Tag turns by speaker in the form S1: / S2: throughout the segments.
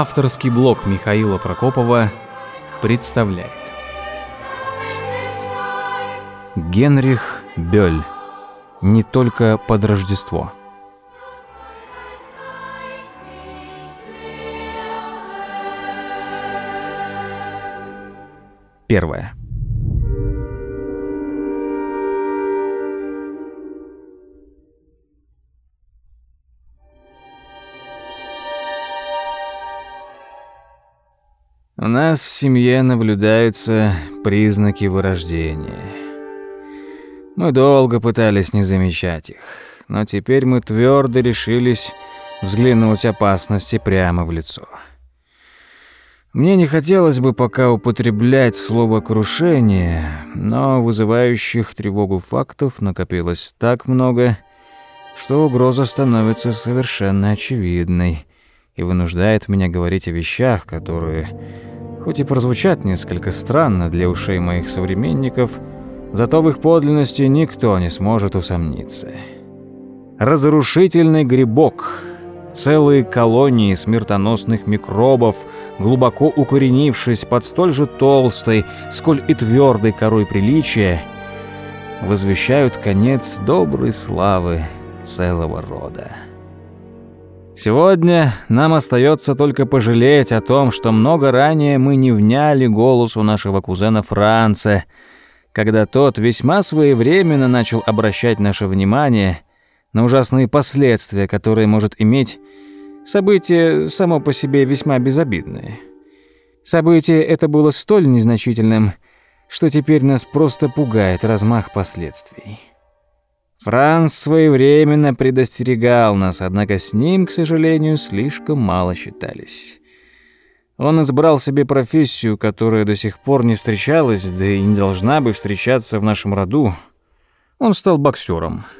S1: Авторский блог Михаила Прокопова представляет. Генрих Бёль. «Не только под Рождество» Первое. У нас в семье наблюдаются признаки вырождения. Мы долго пытались не замечать их, но теперь мы твердо решились взглянуть опасности прямо в лицо. Мне не хотелось бы пока употреблять слово «крушение», но вызывающих тревогу фактов накопилось так много, что угроза становится совершенно очевидной и вынуждает меня говорить о вещах, которые, хоть и прозвучат несколько странно для ушей моих современников, зато в их подлинности никто не сможет усомниться. Разрушительный грибок — Целые колонии смертоносных микробов, глубоко укоренившись под столь же толстой, сколь и твердой корой приличия, возвещают конец доброй славы целого рода. Сегодня нам остается только пожалеть о том, что много ранее мы не вняли голосу нашего кузена Франца, когда тот весьма своевременно начал обращать наше внимание – на ужасные последствия, которые может иметь событие само по себе весьма безобидное. Событие это было столь незначительным, что теперь нас просто пугает размах последствий. Франц своевременно предостерегал нас, однако с ним, к сожалению, слишком мало считались. Он избрал себе профессию, которая до сих пор не встречалась, да и не должна бы встречаться в нашем роду. Он стал боксером —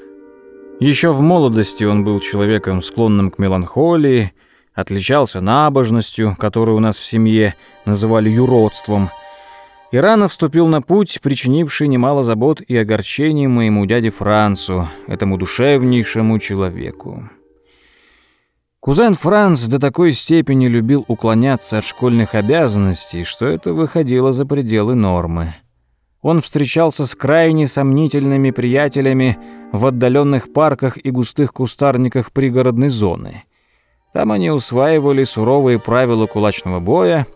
S1: еще в молодости он был человеком, склонным к меланхолии, отличался набожностью, которую у нас в семье называли юродством, и рано вступил на путь, причинивший немало забот и огорчений моему дяде Францу, этому душевнейшему человеку. Кузен Франц до такой степени любил уклоняться от школьных обязанностей, что это выходило за пределы нормы он встречался с крайне сомнительными приятелями в отдаленных парках и густых кустарниках пригородной зоны. Там они усваивали суровые правила кулачного боя,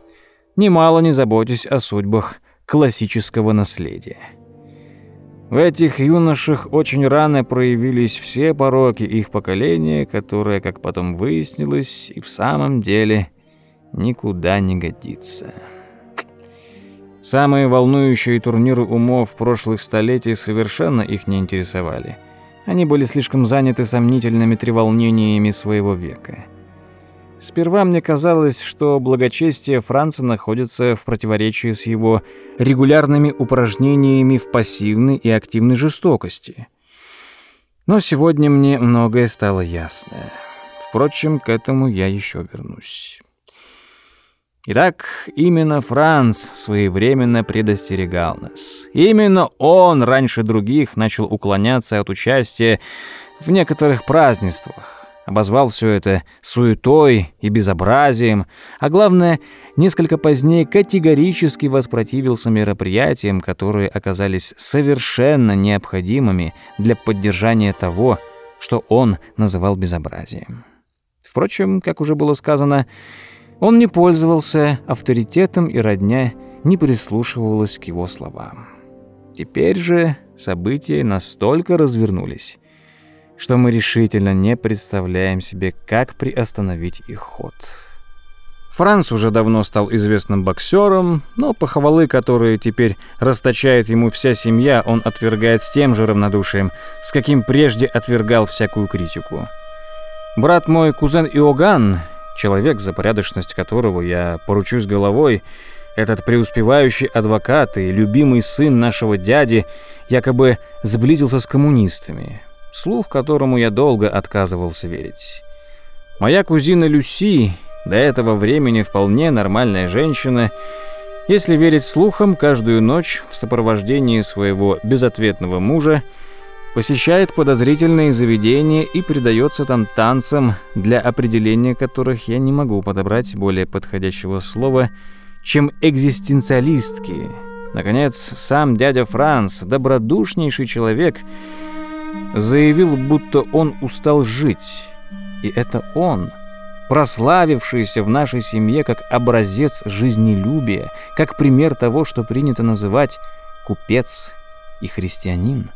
S1: немало не заботясь о судьбах классического наследия. В этих юношах очень рано проявились все пороки их поколения, которые, как потом выяснилось, и в самом деле никуда не годится. Самые волнующие турниры умов прошлых столетий совершенно их не интересовали. Они были слишком заняты сомнительными треволнениями своего века. Сперва мне казалось, что благочестие Франца находится в противоречии с его регулярными упражнениями в пассивной и активной жестокости. Но сегодня мне многое стало ясно. Впрочем, к этому я еще вернусь. Итак, именно Франц своевременно предостерегал нас. Именно он раньше других начал уклоняться от участия в некоторых празднествах, обозвал все это суетой и безобразием, а главное, несколько позднее категорически воспротивился мероприятиям, которые оказались совершенно необходимыми для поддержания того, что он называл безобразием. Впрочем, как уже было сказано, он не пользовался авторитетом, и родня не прислушивалась к его словам. Теперь же события настолько развернулись, что мы решительно не представляем себе, как приостановить их ход. Франц уже давно стал известным боксером, но похвалы, которые теперь расточает ему вся семья, он отвергает с тем же равнодушием, с каким прежде отвергал всякую критику. Брат мой, кузен Иоганн, человек, за порядочность которого я поручусь головой, этот преуспевающий адвокат и любимый сын нашего дяди якобы сблизился с коммунистами, слух которому я долго отказывался верить. Моя кузина Люси, до этого времени вполне нормальная женщина, если верить слухам, каждую ночь в сопровождении своего безответного мужа посещает подозрительные заведения и предается там танцам, для определения которых я не могу подобрать более подходящего слова, чем экзистенциалистки. Наконец, сам дядя Франц, добродушнейший человек, заявил, будто он устал жить. И это он, прославившийся в нашей семье как образец жизнелюбия, как пример того, что принято называть купец и христианин.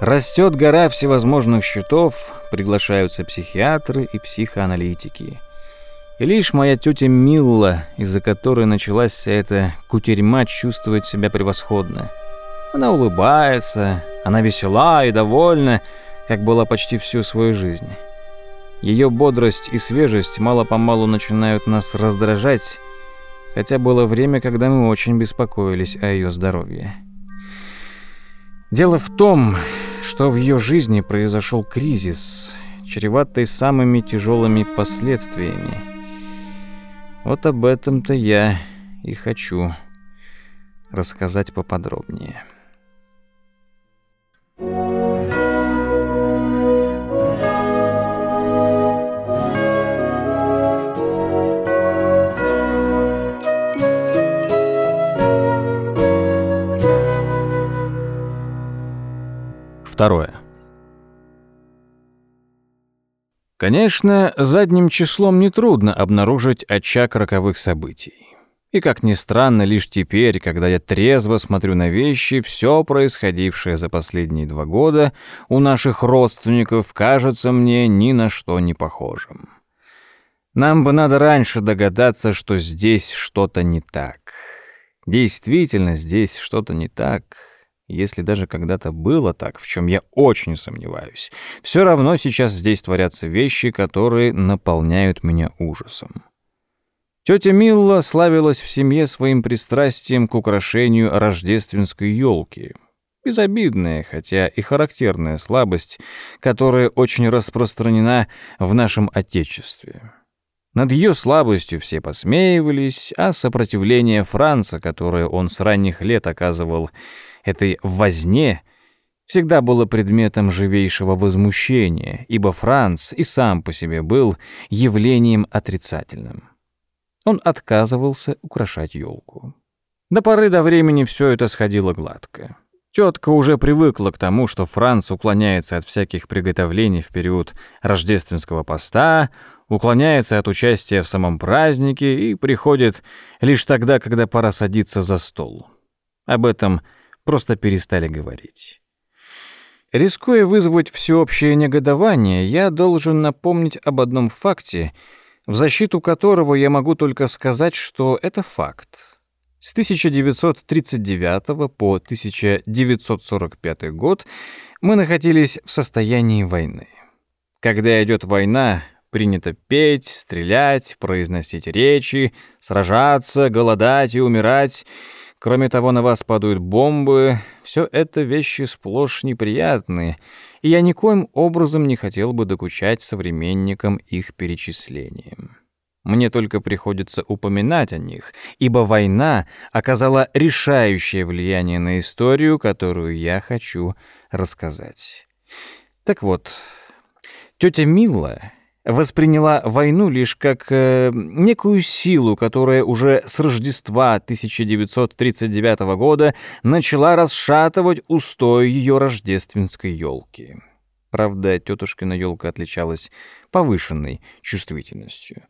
S1: Растет гора всевозможных счетов, приглашаются психиатры и психоаналитики. И лишь моя тетя Милла, из-за которой началась вся эта кутерьма, чувствует себя превосходно. Она улыбается, она весела и довольна, как была почти всю свою жизнь. Ее бодрость и свежесть мало-помалу начинают нас раздражать, хотя было время, когда мы очень беспокоились о ее здоровье. Дело в том, что в ее жизни произошел кризис, чреватый самыми тяжелыми последствиями. Вот об этом-то я и хочу рассказать поподробнее. Второе. Конечно, задним числом нетрудно обнаружить очаг роковых событий. И, как ни странно, лишь теперь, когда я трезво смотрю на вещи, все происходившее за последние два года у наших родственников кажется мне ни на что не похожим. Нам бы надо раньше догадаться, что здесь что-то не так. Действительно, здесь что-то не так — если даже когда-то было так, в чем я очень сомневаюсь, все равно сейчас здесь творятся вещи, которые наполняют меня ужасом. Тетя Милла славилась в семье своим пристрастием к украшению рождественской елки. Безобидная, хотя и характерная слабость, которая очень распространена в нашем Отечестве. Над ее слабостью все посмеивались, а сопротивление Франца, которое он с ранних лет оказывал этой возне всегда было предметом живейшего возмущения, ибо Франц и сам по себе был явлением отрицательным. Он отказывался украшать елку. До поры до времени все это сходило гладко. Тетка уже привыкла к тому, что Франц уклоняется от всяких приготовлений в период рождественского поста, уклоняется от участия в самом празднике и приходит лишь тогда, когда пора садиться за стол. Об этом просто перестали говорить. Рискуя вызвать всеобщее негодование, я должен напомнить об одном факте, в защиту которого я могу только сказать, что это факт. С 1939 по 1945 год мы находились в состоянии войны. Когда идет война, принято петь, стрелять, произносить речи, сражаться, голодать и умирать — Кроме того, на вас падают бомбы. Все это вещи сплошь неприятные, и я никоим образом не хотел бы докучать современникам их перечислением. Мне только приходится упоминать о них, ибо война оказала решающее влияние на историю, которую я хочу рассказать. Так вот, тетя Мила восприняла войну лишь как э, некую силу, которая уже с Рождества 1939 года начала расшатывать устой ее рождественской елки. Правда, тетушкина елка отличалась повышенной чувствительностью.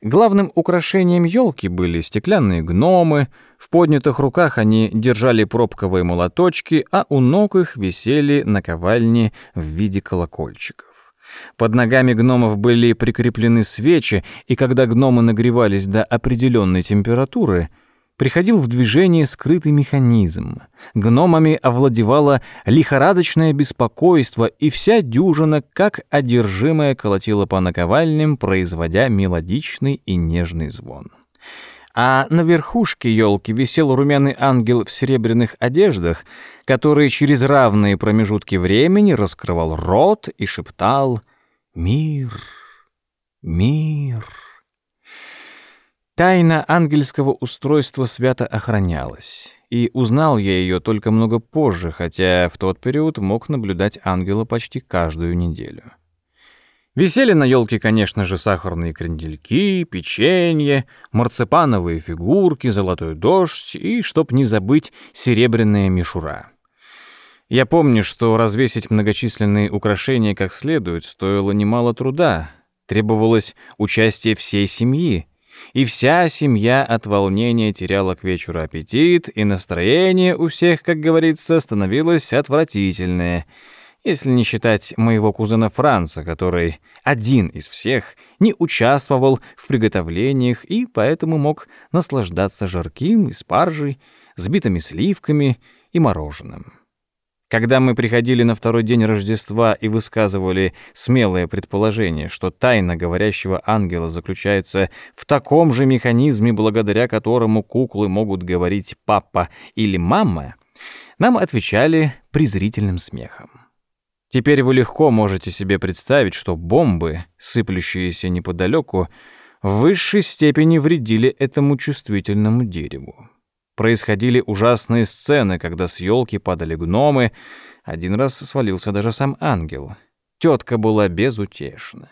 S1: Главным украшением елки были стеклянные гномы, в поднятых руках они держали пробковые молоточки, а у ног их висели наковальни в виде колокольчиков. Под ногами гномов были прикреплены свечи, и когда гномы нагревались до определенной температуры, приходил в движение скрытый механизм. Гномами овладевало лихорадочное беспокойство, и вся дюжина, как одержимая, колотила по наковальням, производя мелодичный и нежный звон. А на верхушке елки висел румяный ангел в серебряных одеждах, который через равные промежутки времени раскрывал рот и шептал «Мир, мир». Тайна ангельского устройства свято охранялась, и узнал я ее только много позже, хотя в тот период мог наблюдать ангела почти каждую неделю. Висели на елке, конечно же, сахарные крендельки, печенье, марципановые фигурки, золотой дождь и, чтоб не забыть, серебряная мишура. Я помню, что развесить многочисленные украшения как следует стоило немало труда. Требовалось участие всей семьи, и вся семья от волнения теряла к вечеру аппетит, и настроение у всех, как говорится, становилось отвратительное — если не считать моего кузена Франца, который один из всех не участвовал в приготовлениях и поэтому мог наслаждаться жарким и спаржей, сбитыми сливками и мороженым. Когда мы приходили на второй день Рождества и высказывали смелое предположение, что тайна говорящего ангела заключается в таком же механизме, благодаря которому куклы могут говорить «папа» или «мама», нам отвечали презрительным смехом. Теперь вы легко можете себе представить, что бомбы, сыплющиеся неподалеку, в высшей степени вредили этому чувствительному дереву. Происходили ужасные сцены, когда с елки падали гномы, один раз свалился даже сам ангел. Тетка была безутешна.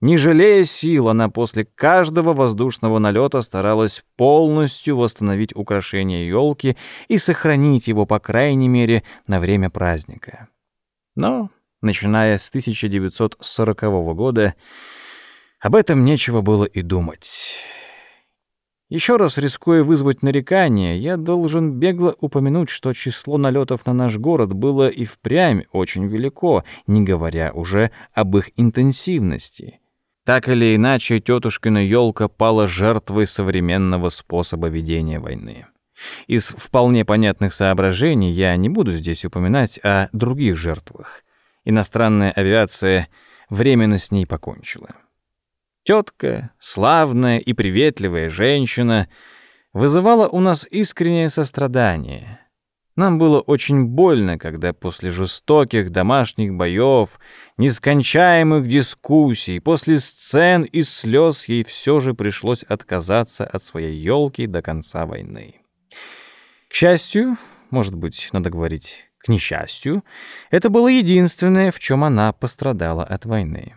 S1: Не жалея сил, она после каждого воздушного налета старалась полностью восстановить украшение елки и сохранить его, по крайней мере, на время праздника. Но начиная с 1940 года, об этом нечего было и думать. Еще раз рискуя вызвать нарекания, я должен бегло упомянуть, что число налетов на наш город было и впрямь очень велико, не говоря уже об их интенсивности. Так или иначе, тетушкина елка пала жертвой современного способа ведения войны. Из вполне понятных соображений я не буду здесь упоминать о других жертвах иностранная авиация временно с ней покончила. Тетка, славная и приветливая женщина, вызывала у нас искреннее сострадание. Нам было очень больно, когда после жестоких домашних боев, нескончаемых дискуссий, после сцен и слез ей все же пришлось отказаться от своей елки до конца войны. К счастью, может быть, надо говорить к несчастью, это было единственное, в чем она пострадала от войны.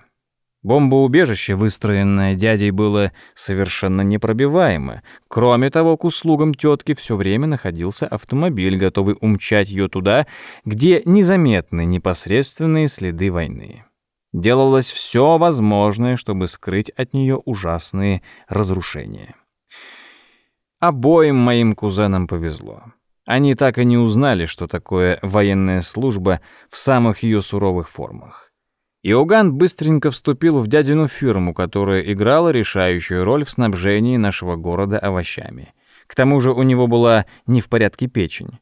S1: Бомбоубежище, выстроенное дядей, было совершенно непробиваемо. Кроме того, к услугам тетки все время находился автомобиль, готовый умчать ее туда, где незаметны непосредственные следы войны. Делалось все возможное, чтобы скрыть от нее ужасные разрушения. Обоим моим кузенам повезло. Они так и не узнали, что такое военная служба в самых ее суровых формах. Иоганн быстренько вступил в дядину фирму, которая играла решающую роль в снабжении нашего города овощами. К тому же у него была не в порядке печень.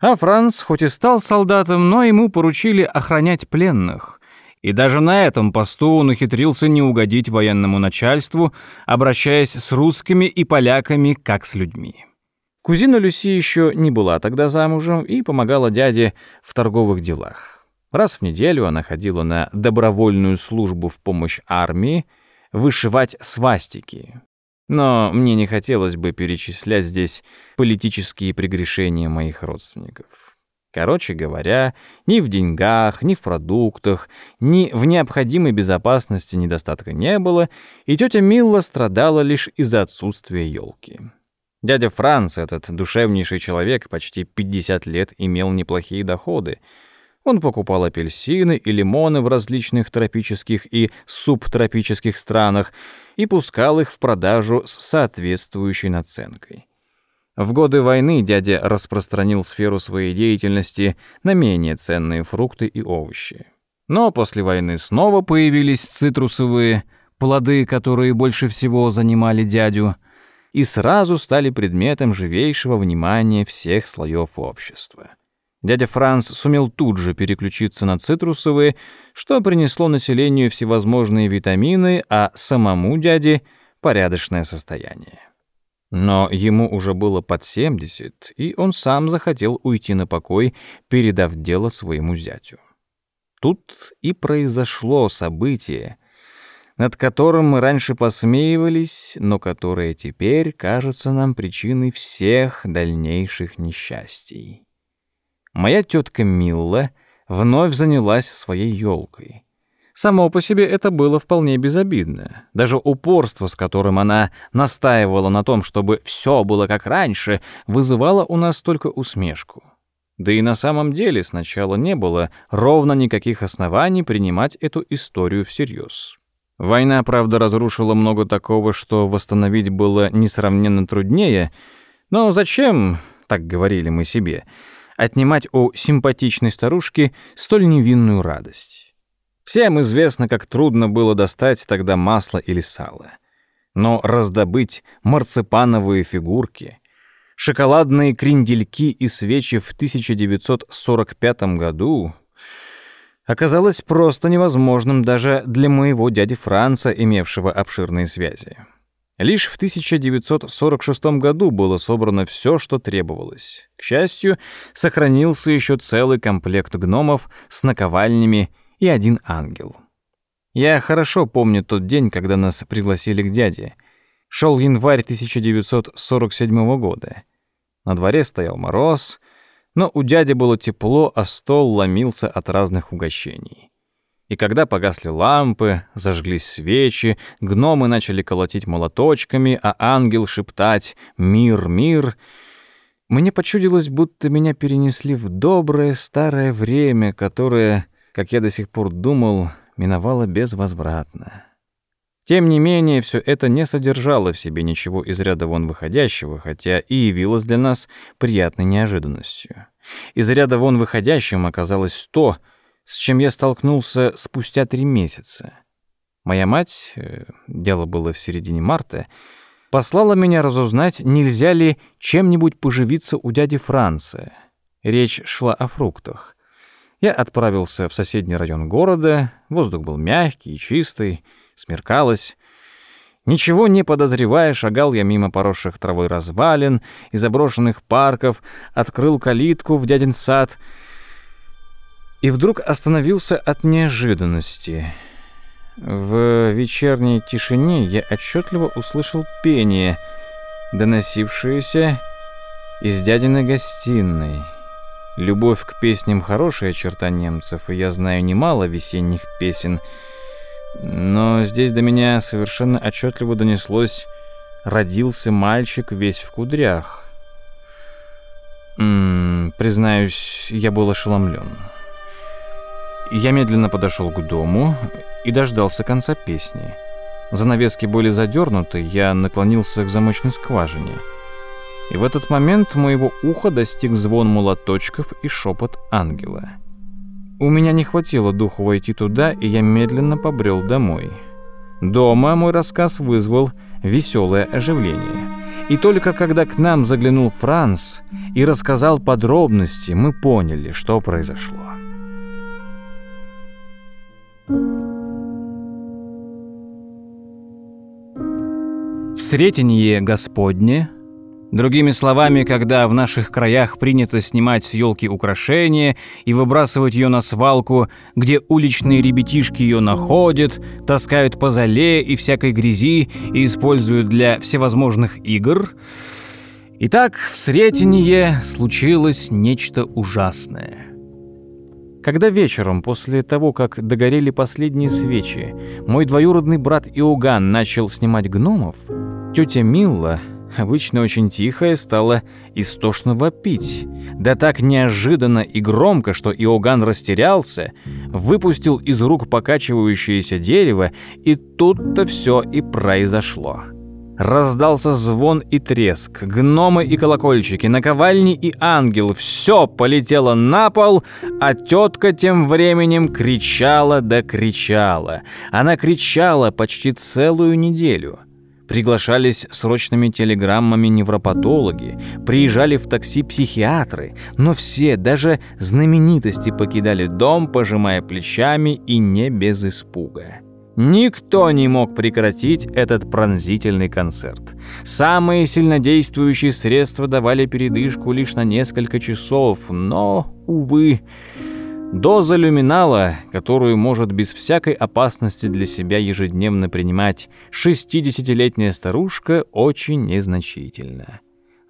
S1: А Франц хоть и стал солдатом, но ему поручили охранять пленных. И даже на этом посту он ухитрился не угодить военному начальству, обращаясь с русскими и поляками как с людьми. Кузина Люси еще не была тогда замужем и помогала дяде в торговых делах. Раз в неделю она ходила на добровольную службу в помощь армии вышивать свастики. Но мне не хотелось бы перечислять здесь политические прегрешения моих родственников. Короче говоря, ни в деньгах, ни в продуктах, ни в необходимой безопасности недостатка не было, и тетя Милла страдала лишь из-за отсутствия елки. Дядя Франц, этот душевнейший человек, почти 50 лет имел неплохие доходы. Он покупал апельсины и лимоны в различных тропических и субтропических странах и пускал их в продажу с соответствующей наценкой. В годы войны дядя распространил сферу своей деятельности на менее ценные фрукты и овощи. Но после войны снова появились цитрусовые плоды, которые больше всего занимали дядю – и сразу стали предметом живейшего внимания всех слоев общества. Дядя Франц сумел тут же переключиться на цитрусовые, что принесло населению всевозможные витамины, а самому дяде — порядочное состояние. Но ему уже было под 70, и он сам захотел уйти на покой, передав дело своему зятю. Тут и произошло событие, над которым мы раньше посмеивались, но которое теперь кажется нам причиной всех дальнейших несчастий. Моя тетка Милла вновь занялась своей елкой. Само по себе это было вполне безобидно. Даже упорство, с которым она настаивала на том, чтобы все было как раньше, вызывало у нас только усмешку. Да и на самом деле сначала не было ровно никаких оснований принимать эту историю всерьез. Война, правда, разрушила много такого, что восстановить было несравненно труднее, но зачем, так говорили мы себе, отнимать у симпатичной старушки столь невинную радость? Всем известно, как трудно было достать тогда масло или сало. Но раздобыть марципановые фигурки — шоколадные крендельки и свечи в 1945 году оказалось просто невозможным даже для моего дяди Франца, имевшего обширные связи. Лишь в 1946 году было собрано все, что требовалось. К счастью, сохранился еще целый комплект гномов с наковальнями и один ангел. Я хорошо помню тот день, когда нас пригласили к дяде — Шел январь 1947 года. На дворе стоял мороз, но у дяди было тепло, а стол ломился от разных угощений. И когда погасли лампы, зажглись свечи, гномы начали колотить молоточками, а ангел шептать «Мир, мир!», мне почудилось, будто меня перенесли в доброе старое время, которое, как я до сих пор думал, миновало безвозвратно. Тем не менее, все это не содержало в себе ничего из ряда вон выходящего, хотя и явилось для нас приятной неожиданностью. Из ряда вон выходящим оказалось то, с чем я столкнулся спустя три месяца. Моя мать, э, дело было в середине марта, послала меня разузнать, нельзя ли чем-нибудь поживиться у дяди Франца. Речь шла о фруктах. Я отправился в соседний район города, воздух был мягкий и чистый, Смеркалось. Ничего не подозревая, шагал я мимо поросших травой развалин и заброшенных парков, открыл калитку в дядин сад и вдруг остановился от неожиданности. В вечерней тишине я отчетливо услышал пение, доносившееся из дядиной гостиной. Любовь к песням — хорошая черта немцев, и я знаю немало весенних песен — но здесь до меня совершенно отчетливо донеслось «Родился мальчик весь в кудрях». М -м, признаюсь, я был ошеломлен. Я медленно подошел к дому и дождался конца песни. Занавески были задернуты, я наклонился к замочной скважине. И в этот момент моего уха достиг звон молоточков и шепот ангела — у меня не хватило духу войти туда, и я медленно побрел домой. Дома мой рассказ вызвал веселое оживление. И только когда к нам заглянул Франц и рассказал подробности, мы поняли, что произошло. В Сретенье Господне Другими словами, когда в наших краях принято снимать с елки украшения и выбрасывать ее на свалку, где уличные ребятишки ее находят, таскают по зале и всякой грязи и используют для всевозможных игр. Итак, в Сретенье случилось нечто ужасное. Когда вечером, после того, как догорели последние свечи, мой двоюродный брат Иоганн начал снимать гномов, тетя Милла обычно очень тихая, стала истошно вопить. Да так неожиданно и громко, что Иоганн растерялся, выпустил из рук покачивающееся дерево, и тут-то все и произошло. Раздался звон и треск, гномы и колокольчики, наковальни и ангел, все полетело на пол, а тетка тем временем кричала да кричала. Она кричала почти целую неделю. Приглашались срочными телеграммами невропатологи, приезжали в такси психиатры, но все, даже знаменитости, покидали дом, пожимая плечами и не без испуга. Никто не мог прекратить этот пронзительный концерт. Самые сильнодействующие средства давали передышку лишь на несколько часов, но, увы, Доза люминала, которую может без всякой опасности для себя ежедневно принимать 60-летняя старушка, очень незначительна.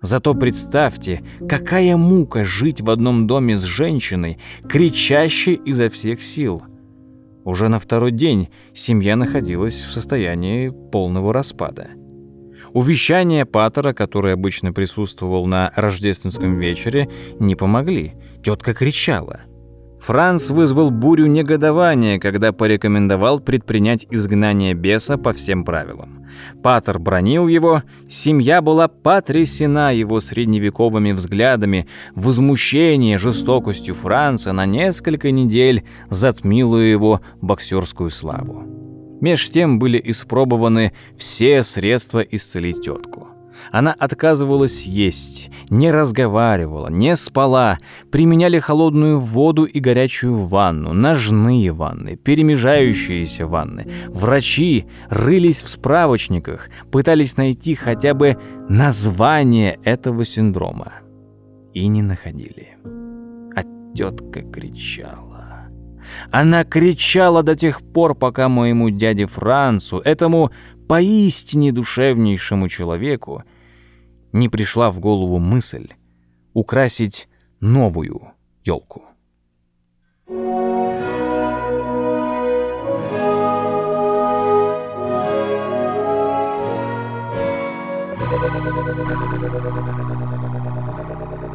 S1: Зато представьте, какая мука жить в одном доме с женщиной, кричащей изо всех сил. Уже на второй день семья находилась в состоянии полного распада. Увещания Паттера, который обычно присутствовал на рождественском вечере, не помогли. Тетка кричала – Франц вызвал бурю негодования, когда порекомендовал предпринять изгнание беса по всем правилам. Патер бронил его, семья была потрясена его средневековыми взглядами, возмущение жестокостью Франца на несколько недель затмило его боксерскую славу. Меж тем были испробованы все средства исцелить тетку. Она отказывалась есть, не разговаривала, не спала, применяли холодную воду и горячую ванну, ножные ванны, перемежающиеся ванны. Врачи рылись в справочниках, пытались найти хотя бы название этого синдрома. И не находили. А тетка кричала. Она кричала до тех пор, пока моему дяде Францу, этому поистине душевнейшему человеку, не пришла в голову мысль украсить новую елку.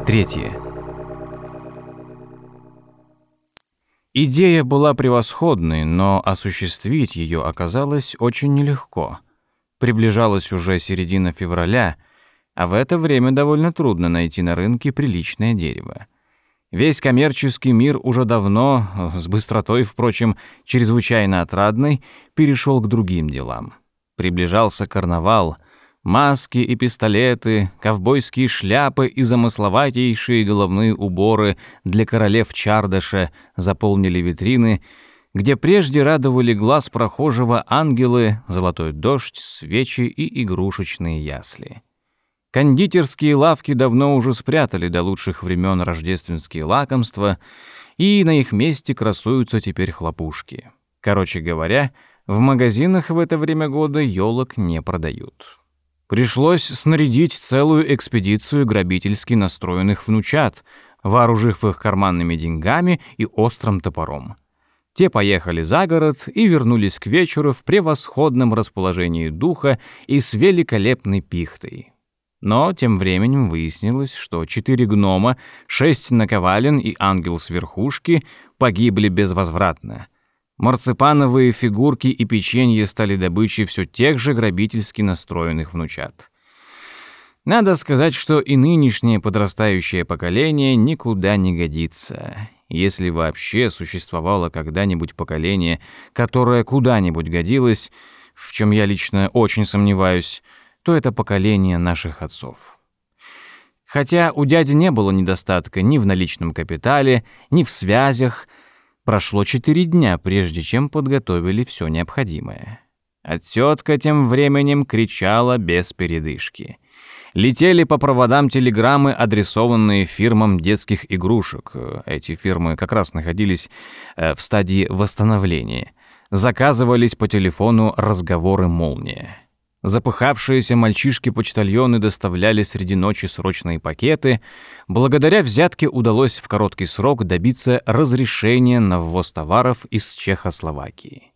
S1: Третье. Идея была превосходной, но осуществить ее оказалось очень нелегко. Приближалась уже середина февраля — а в это время довольно трудно найти на рынке приличное дерево. Весь коммерческий мир уже давно, с быстротой, впрочем, чрезвычайно отрадной, перешел к другим делам. Приближался карнавал, маски и пистолеты, ковбойские шляпы и замысловатейшие головные уборы для королев Чардаша заполнили витрины, где прежде радовали глаз прохожего ангелы, золотой дождь, свечи и игрушечные ясли. Кондитерские лавки давно уже спрятали до лучших времен рождественские лакомства, и на их месте красуются теперь хлопушки. Короче говоря, в магазинах в это время года елок не продают. Пришлось снарядить целую экспедицию грабительски настроенных внучат, вооружив их карманными деньгами и острым топором. Те поехали за город и вернулись к вечеру в превосходном расположении духа и с великолепной пихтой. Но тем временем выяснилось, что четыре гнома, шесть наковален и ангел с верхушки погибли безвозвратно. Марципановые фигурки и печенье стали добычей все тех же грабительски настроенных внучат. Надо сказать, что и нынешнее подрастающее поколение никуда не годится. Если вообще существовало когда-нибудь поколение, которое куда-нибудь годилось, в чем я лично очень сомневаюсь, то это поколение наших отцов. Хотя у дяди не было недостатка ни в наличном капитале, ни в связях, прошло четыре дня, прежде чем подготовили все необходимое. А тетка тем временем кричала без передышки. Летели по проводам телеграммы, адресованные фирмам детских игрушек. Эти фирмы как раз находились э, в стадии восстановления. Заказывались по телефону разговоры «Молния». Запыхавшиеся мальчишки-почтальоны доставляли среди ночи срочные пакеты. Благодаря взятке удалось в короткий срок добиться разрешения на ввоз товаров из Чехословакии.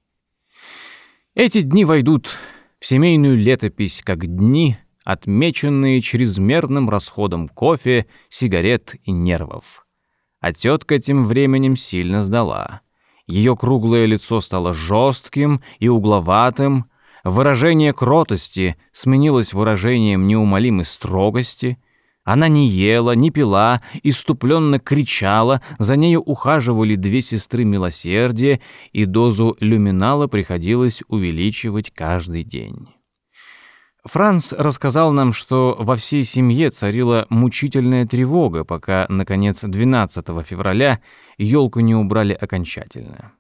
S1: Эти дни войдут в семейную летопись как дни, отмеченные чрезмерным расходом кофе, сигарет и нервов. А тетка тем временем сильно сдала. Ее круглое лицо стало жестким и угловатым, Выражение кротости сменилось выражением неумолимой строгости. Она не ела, не пила, иступленно кричала, за нею ухаживали две сестры милосердия, и дозу люминала приходилось увеличивать каждый день. Франц рассказал нам, что во всей семье царила мучительная тревога, пока, наконец, 12 февраля елку не убрали окончательно.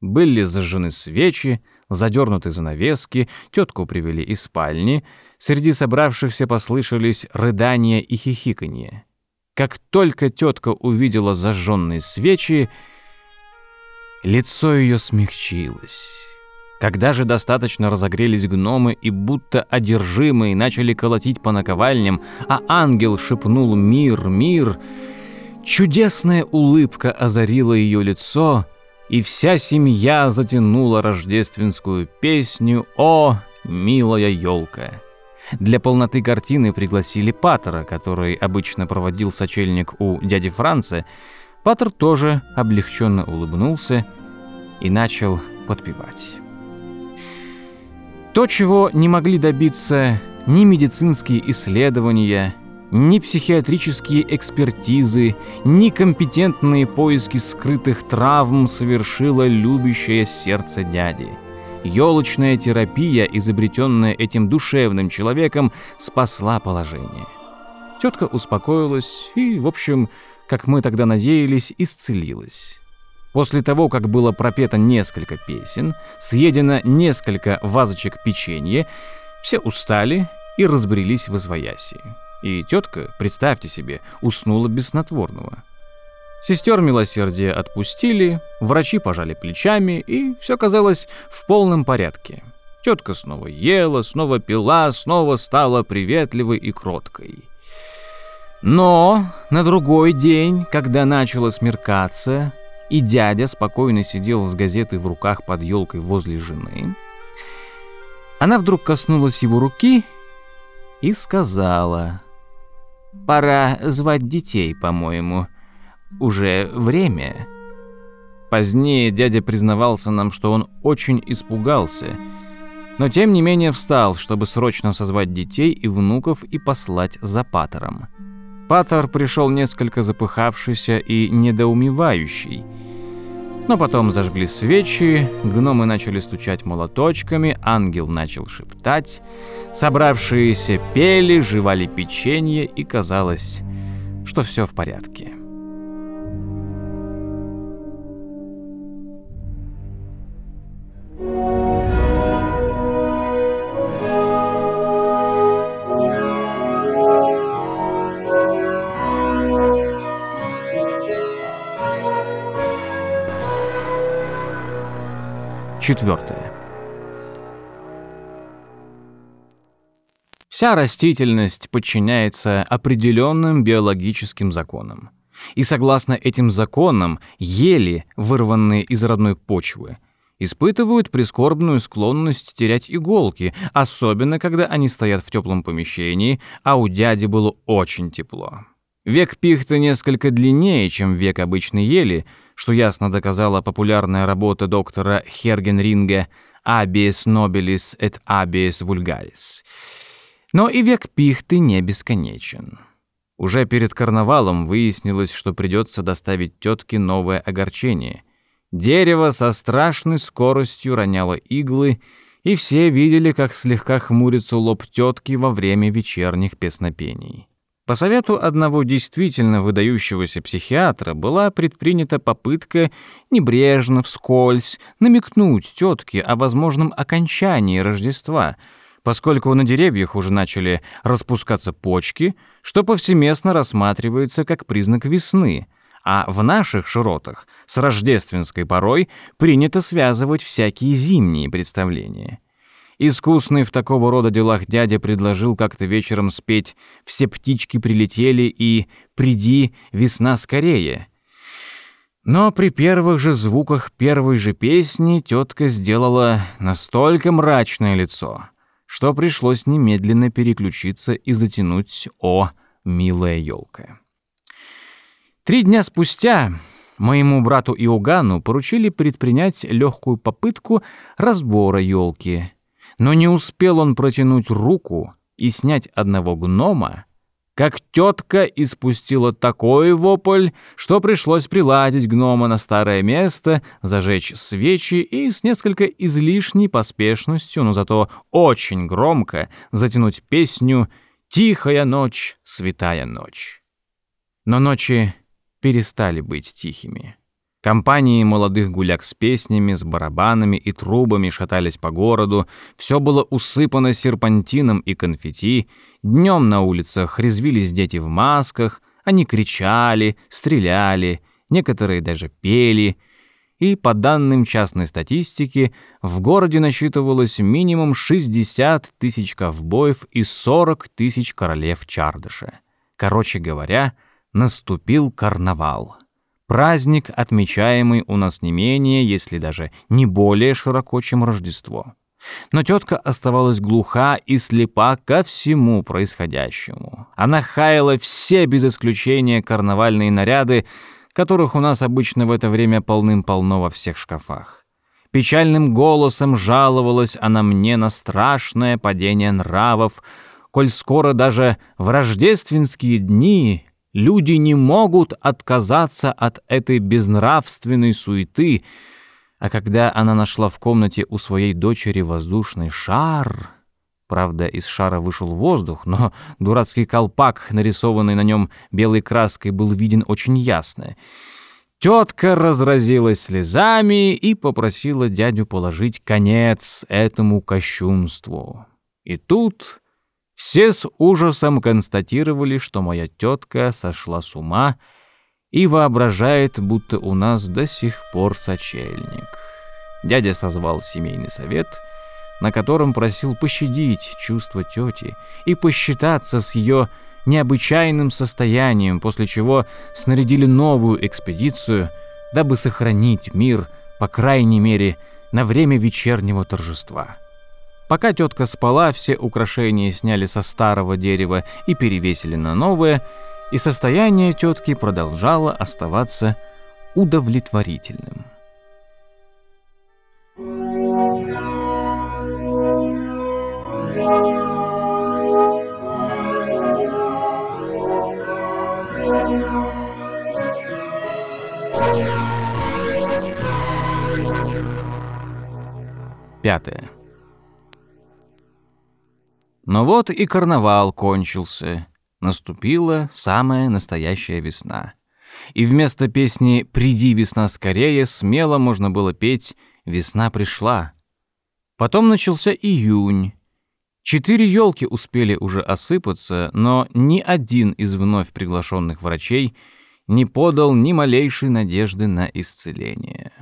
S1: Были зажжены свечи, задернуты занавески, тетку привели из спальни, среди собравшихся послышались рыдания и хихиканье. Как только тетка увидела зажженные свечи, Лицо ее смягчилось. Когда же достаточно разогрелись гномы и будто одержимые начали колотить по наковальням, а ангел шепнул «Мир, мир!», чудесная улыбка озарила ее лицо, и вся семья затянула рождественскую песню «О, милая елка!». Для полноты картины пригласили Паттера, который обычно проводил сочельник у дяди Франца. Паттер тоже облегченно улыбнулся и начал подпевать. То, чего не могли добиться ни медицинские исследования, ни психиатрические экспертизы, ни компетентные поиски скрытых травм совершило любящее сердце дяди. Ёлочная терапия, изобретенная этим душевным человеком, спасла положение. Тетка успокоилась и, в общем, как мы тогда надеялись, исцелилась. После того, как было пропето несколько песен, съедено несколько вазочек печенья, все устали и разбрелись в извояси. И тетка, представьте себе, уснула без снотворного. Сестер милосердия отпустили, врачи пожали плечами, и все казалось в полном порядке. Тетка снова ела, снова пила, снова стала приветливой и кроткой. Но на другой день, когда начало смеркаться, и дядя спокойно сидел с газетой в руках под елкой возле жены. Она вдруг коснулась его руки и сказала, «Пора звать детей, по-моему. Уже время». Позднее дядя признавался нам, что он очень испугался, но тем не менее встал, чтобы срочно созвать детей и внуков и послать за Патером. Паттер пришел несколько запыхавшийся и недоумевающий. Но потом зажгли свечи, гномы начали стучать молоточками, ангел начал шептать, собравшиеся пели, жевали печенье, и казалось, что все в порядке. Четвертое. Вся растительность подчиняется определенным биологическим законам. И согласно этим законам, ели, вырванные из родной почвы, испытывают прискорбную склонность терять иголки, особенно когда они стоят в теплом помещении, а у дяди было очень тепло. Век пихты несколько длиннее, чем век обычной ели, что ясно доказала популярная работа доктора Хергенринга «Abies nobilis et abies vulgaris». Но и век пихты не бесконечен. Уже перед карнавалом выяснилось, что придется доставить тетке новое огорчение. Дерево со страшной скоростью роняло иглы, и все видели, как слегка хмурится лоб тетки во время вечерних песнопений. По совету одного действительно выдающегося психиатра была предпринята попытка небрежно, вскользь, намекнуть тетке о возможном окончании Рождества, поскольку на деревьях уже начали распускаться почки, что повсеместно рассматривается как признак весны, а в наших широтах с рождественской порой принято связывать всякие зимние представления. Искусный в такого рода делах дядя предложил как-то вечером спеть «Все птички прилетели» и «Приди, весна скорее». Но при первых же звуках первой же песни тетка сделала настолько мрачное лицо, что пришлось немедленно переключиться и затянуть «О, милая елка». Три дня спустя моему брату Иоганну поручили предпринять легкую попытку разбора елки — но не успел он протянуть руку и снять одного гнома, как тетка испустила такой вопль, что пришлось приладить гнома на старое место, зажечь свечи и с несколько излишней поспешностью, но зато очень громко затянуть песню «Тихая ночь, святая ночь». Но ночи перестали быть тихими. Компании молодых гуляк с песнями, с барабанами и трубами шатались по городу, все было усыпано серпантином и конфетти, днем на улицах резвились дети в масках, они кричали, стреляли, некоторые даже пели, и по данным частной статистики в городе насчитывалось минимум 60 тысяч ковбоев и 40 тысяч королев Чардыша. Короче говоря, наступил карнавал. Праздник, отмечаемый у нас не менее, если даже не более широко, чем Рождество. Но тетка оставалась глуха и слепа ко всему происходящему. Она хаяла все без исключения карнавальные наряды, которых у нас обычно в это время полным-полно во всех шкафах. Печальным голосом жаловалась она мне на страшное падение нравов, коль скоро даже в рождественские дни люди не могут отказаться от этой безнравственной суеты, а когда она нашла в комнате у своей дочери воздушный шар... Правда, из шара вышел воздух, но дурацкий колпак, нарисованный на нем белой краской, был виден очень ясно. Тетка разразилась слезами и попросила дядю положить конец этому кощунству. И тут все с ужасом констатировали, что моя тетка сошла с ума и воображает, будто у нас до сих пор сочельник. Дядя созвал семейный совет, на котором просил пощадить чувства тети и посчитаться с ее необычайным состоянием, после чего снарядили новую экспедицию, дабы сохранить мир, по крайней мере, на время вечернего торжества. Пока тетка спала, все украшения сняли со старого дерева и перевесили на новое — и состояние тетки продолжало оставаться удовлетворительным. Пятое. Но вот и карнавал кончился. Наступила самая настоящая весна. И вместо песни «Приди, весна, скорее» смело можно было петь «Весна пришла». Потом начался июнь. Четыре елки успели уже осыпаться, но ни один из вновь приглашенных врачей не подал ни малейшей надежды на исцеление.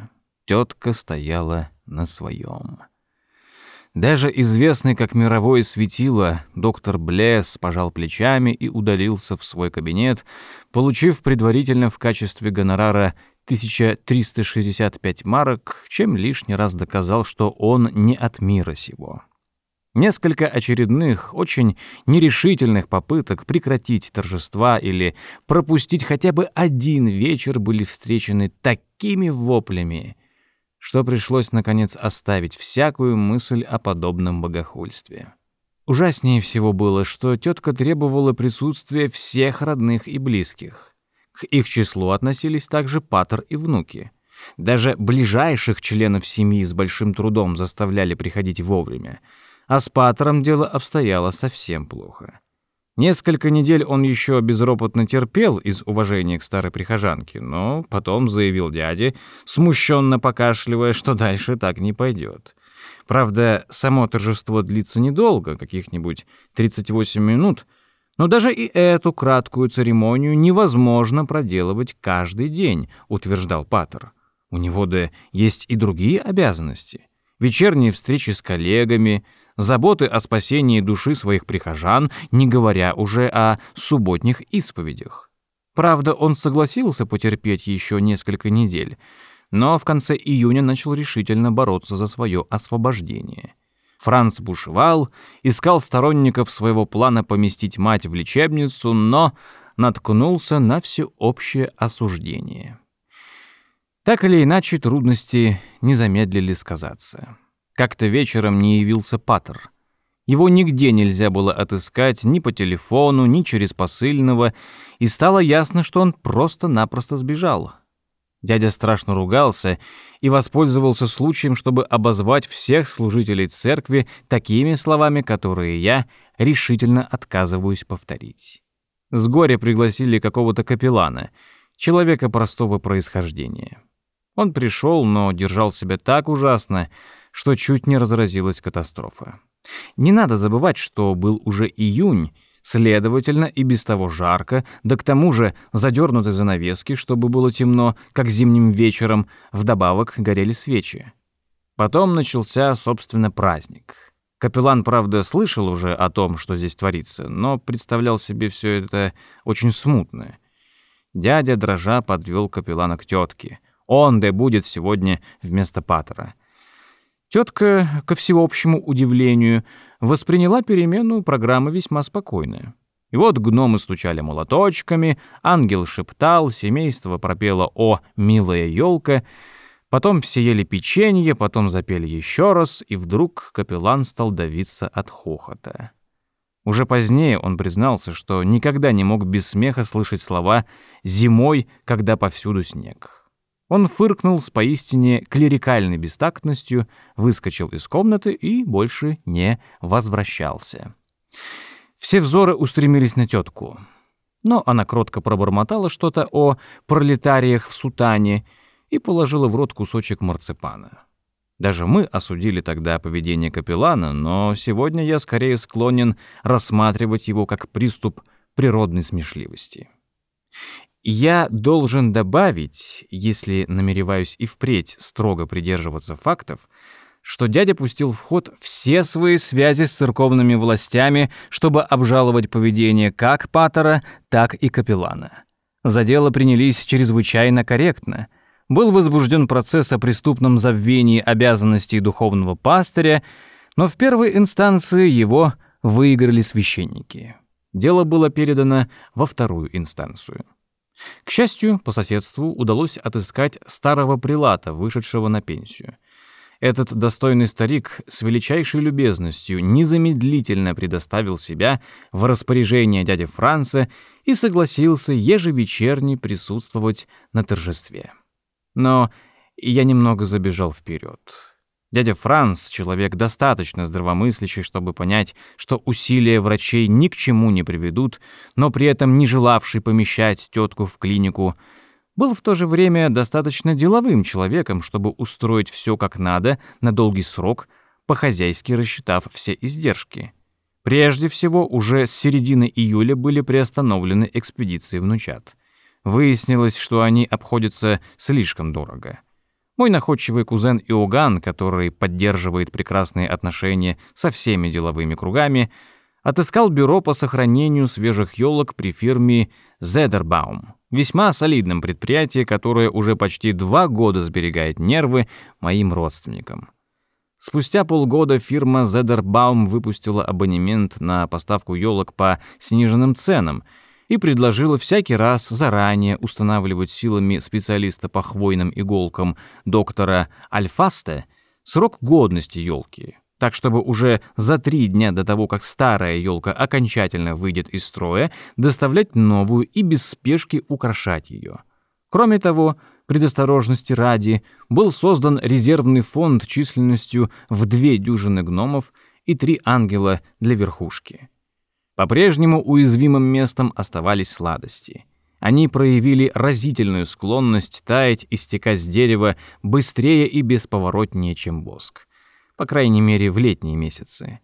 S1: Тетка стояла на своем. Даже известный как мировое светило доктор Блесс пожал плечами и удалился в свой кабинет, получив предварительно в качестве гонорара 1365 марок, чем лишний раз доказал, что он не от мира сего. Несколько очередных, очень нерешительных попыток прекратить торжества или пропустить хотя бы один вечер были встречены такими воплями, что пришлось, наконец, оставить всякую мысль о подобном богохульстве. Ужаснее всего было, что тетка требовала присутствия всех родных и близких. К их числу относились также патер и внуки. Даже ближайших членов семьи с большим трудом заставляли приходить вовремя, а с патером дело обстояло совсем плохо. Несколько недель он еще безропотно терпел из уважения к старой прихожанке, но потом заявил дяде, смущенно покашливая, что дальше так не пойдет. Правда, само торжество длится недолго, каких-нибудь 38 минут, но даже и эту краткую церемонию невозможно проделывать каждый день, утверждал Паттер. У него да есть и другие обязанности. Вечерние встречи с коллегами — заботы о спасении души своих прихожан, не говоря уже о субботних исповедях. Правда, он согласился потерпеть еще несколько недель, но в конце июня начал решительно бороться за свое освобождение. Франц бушевал, искал сторонников своего плана поместить мать в лечебницу, но наткнулся на всеобщее осуждение. Так или иначе, трудности не замедлили сказаться. Как-то вечером не явился Паттер. Его нигде нельзя было отыскать ни по телефону, ни через посыльного, и стало ясно, что он просто-напросто сбежал. Дядя страшно ругался и воспользовался случаем, чтобы обозвать всех служителей церкви такими словами, которые я решительно отказываюсь повторить. С горя пригласили какого-то капеллана, человека простого происхождения. Он пришел, но держал себя так ужасно, что чуть не разразилась катастрофа. Не надо забывать, что был уже июнь, Следовательно, и без того жарко, да к тому же задернуты занавески, чтобы было темно, как зимним вечером, вдобавок горели свечи. Потом начался, собственно, праздник. Капеллан, правда, слышал уже о том, что здесь творится, но представлял себе все это очень смутно. Дядя дрожа подвел капеллана к тетке. Он да будет сегодня вместо Паттера. Тетка, ко всеобщему удивлению, восприняла перемену программы весьма спокойно. И вот гномы стучали молоточками, ангел шептал, семейство пропело «О, милая елка», потом все ели печенье, потом запели еще раз, и вдруг капеллан стал давиться от хохота. Уже позднее он признался, что никогда не мог без смеха слышать слова «зимой, когда повсюду снег». Он фыркнул с поистине клерикальной бестактностью, выскочил из комнаты и больше не возвращался. Все взоры устремились на тетку. Но она кротко пробормотала что-то о пролетариях в сутане и положила в рот кусочек марципана. Даже мы осудили тогда поведение капеллана, но сегодня я скорее склонен рассматривать его как приступ природной смешливости. Я должен добавить, если намереваюсь и впредь строго придерживаться фактов, что дядя пустил в ход все свои связи с церковными властями, чтобы обжаловать поведение как патера, так и капеллана. За дело принялись чрезвычайно корректно. Был возбужден процесс о преступном забвении обязанностей духовного пастыря, но в первой инстанции его выиграли священники. Дело было передано во вторую инстанцию. К счастью, по соседству удалось отыскать старого прилата, вышедшего на пенсию. Этот достойный старик с величайшей любезностью незамедлительно предоставил себя в распоряжение дяди Франца и согласился ежевечерне присутствовать на торжестве. Но я немного забежал вперед. Дядя Франц — человек достаточно здравомыслящий, чтобы понять, что усилия врачей ни к чему не приведут, но при этом не желавший помещать тетку в клинику, был в то же время достаточно деловым человеком, чтобы устроить все как надо на долгий срок, по-хозяйски рассчитав все издержки. Прежде всего, уже с середины июля были приостановлены экспедиции внучат. Выяснилось, что они обходятся слишком дорого — мой находчивый кузен Иоганн, который поддерживает прекрасные отношения со всеми деловыми кругами, отыскал бюро по сохранению свежих елок при фирме Зедербаум, весьма солидном предприятии, которое уже почти два года сберегает нервы моим родственникам. Спустя полгода фирма Зедербаум выпустила абонемент на поставку елок по сниженным ценам — и предложила всякий раз заранее устанавливать силами специалиста по хвойным иголкам доктора Альфасте срок годности елки, так чтобы уже за три дня до того, как старая елка окончательно выйдет из строя, доставлять новую и без спешки украшать ее. Кроме того, предосторожности ради, был создан резервный фонд численностью в две дюжины гномов и три ангела для верхушки. По-прежнему уязвимым местом оставались сладости. Они проявили разительную склонность таять и стекать с дерева быстрее и бесповоротнее, чем воск. По крайней мере, в летние месяцы.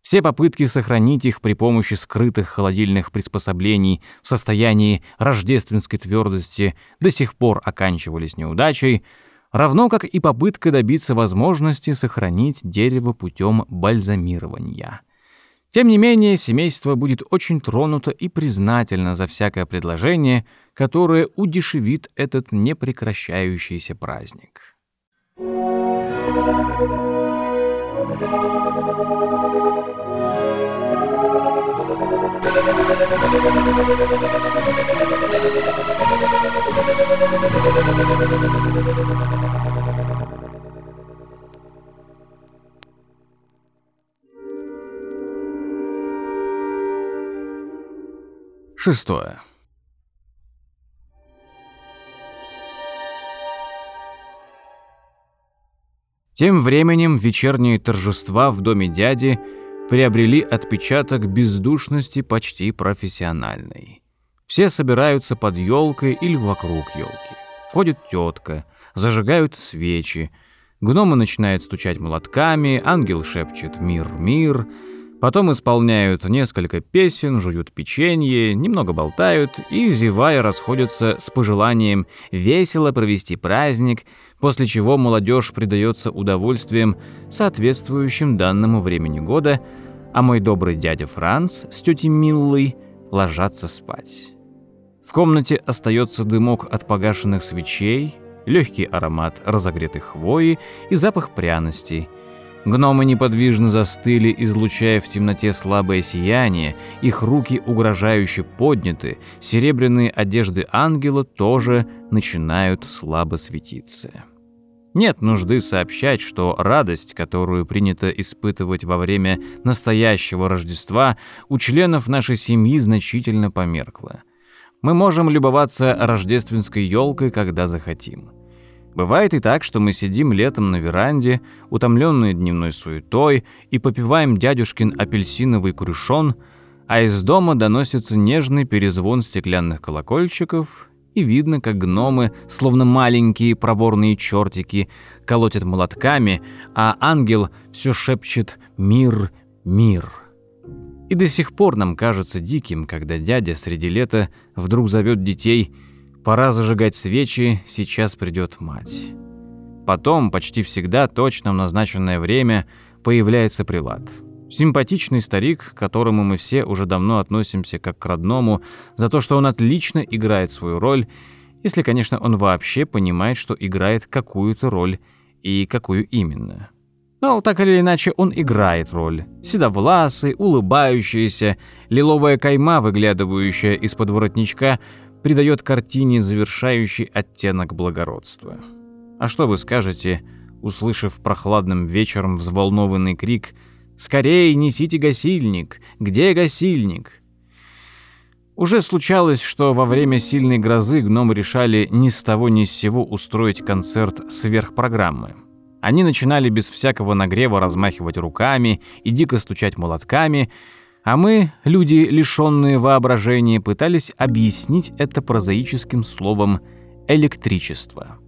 S1: Все попытки сохранить их при помощи скрытых холодильных приспособлений в состоянии рождественской твердости до сих пор оканчивались неудачей, равно как и попытка добиться возможности сохранить дерево путем бальзамирования. Тем не менее, семейство будет очень тронуто и признательно за всякое предложение, которое удешевит этот непрекращающийся праздник. Шестое. Тем временем вечерние торжества в доме дяди приобрели отпечаток бездушности почти профессиональной. Все собираются под елкой или вокруг елки. Входит тетка, зажигают свечи, гномы начинают стучать молотками, ангел шепчет «Мир, мир», Потом исполняют несколько песен, жуют печенье, немного болтают и, зевая, расходятся с пожеланием весело провести праздник, после чего молодежь предается удовольствием, соответствующим данному времени года, а мой добрый дядя Франц с тетей Миллой ложатся спать. В комнате остается дымок от погашенных свечей, легкий аромат разогретой хвои и запах пряностей – Гномы неподвижно застыли, излучая в темноте слабое сияние, их руки угрожающе подняты, серебряные одежды ангела тоже начинают слабо светиться. Нет нужды сообщать, что радость, которую принято испытывать во время настоящего Рождества, у членов нашей семьи значительно померкла. Мы можем любоваться рождественской елкой, когда захотим. Бывает и так, что мы сидим летом на веранде, утомленные дневной суетой, и попиваем дядюшкин апельсиновый крюшон, а из дома доносится нежный перезвон стеклянных колокольчиков, и видно, как гномы, словно маленькие проворные чертики, колотят молотками, а ангел все шепчет «Мир, мир». И до сих пор нам кажется диким, когда дядя среди лета вдруг зовет детей – Пора зажигать свечи, сейчас придет мать. Потом, почти всегда, точно в назначенное время, появляется прилад. Симпатичный старик, к которому мы все уже давно относимся как к родному, за то, что он отлично играет свою роль, если, конечно, он вообще понимает, что играет какую-то роль и какую именно. Но так или иначе он играет роль. Седовласый, улыбающийся, лиловая кайма, выглядывающая из-под воротничка – придает картине завершающий оттенок благородства. А что вы скажете, услышав прохладным вечером взволнованный крик «Скорее несите гасильник! Где гасильник?» Уже случалось, что во время сильной грозы гномы решали ни с того ни с сего устроить концерт сверхпрограммы. Они начинали без всякого нагрева размахивать руками и дико стучать молотками – а мы, люди, лишенные воображения, пытались объяснить это прозаическим словом «электричество».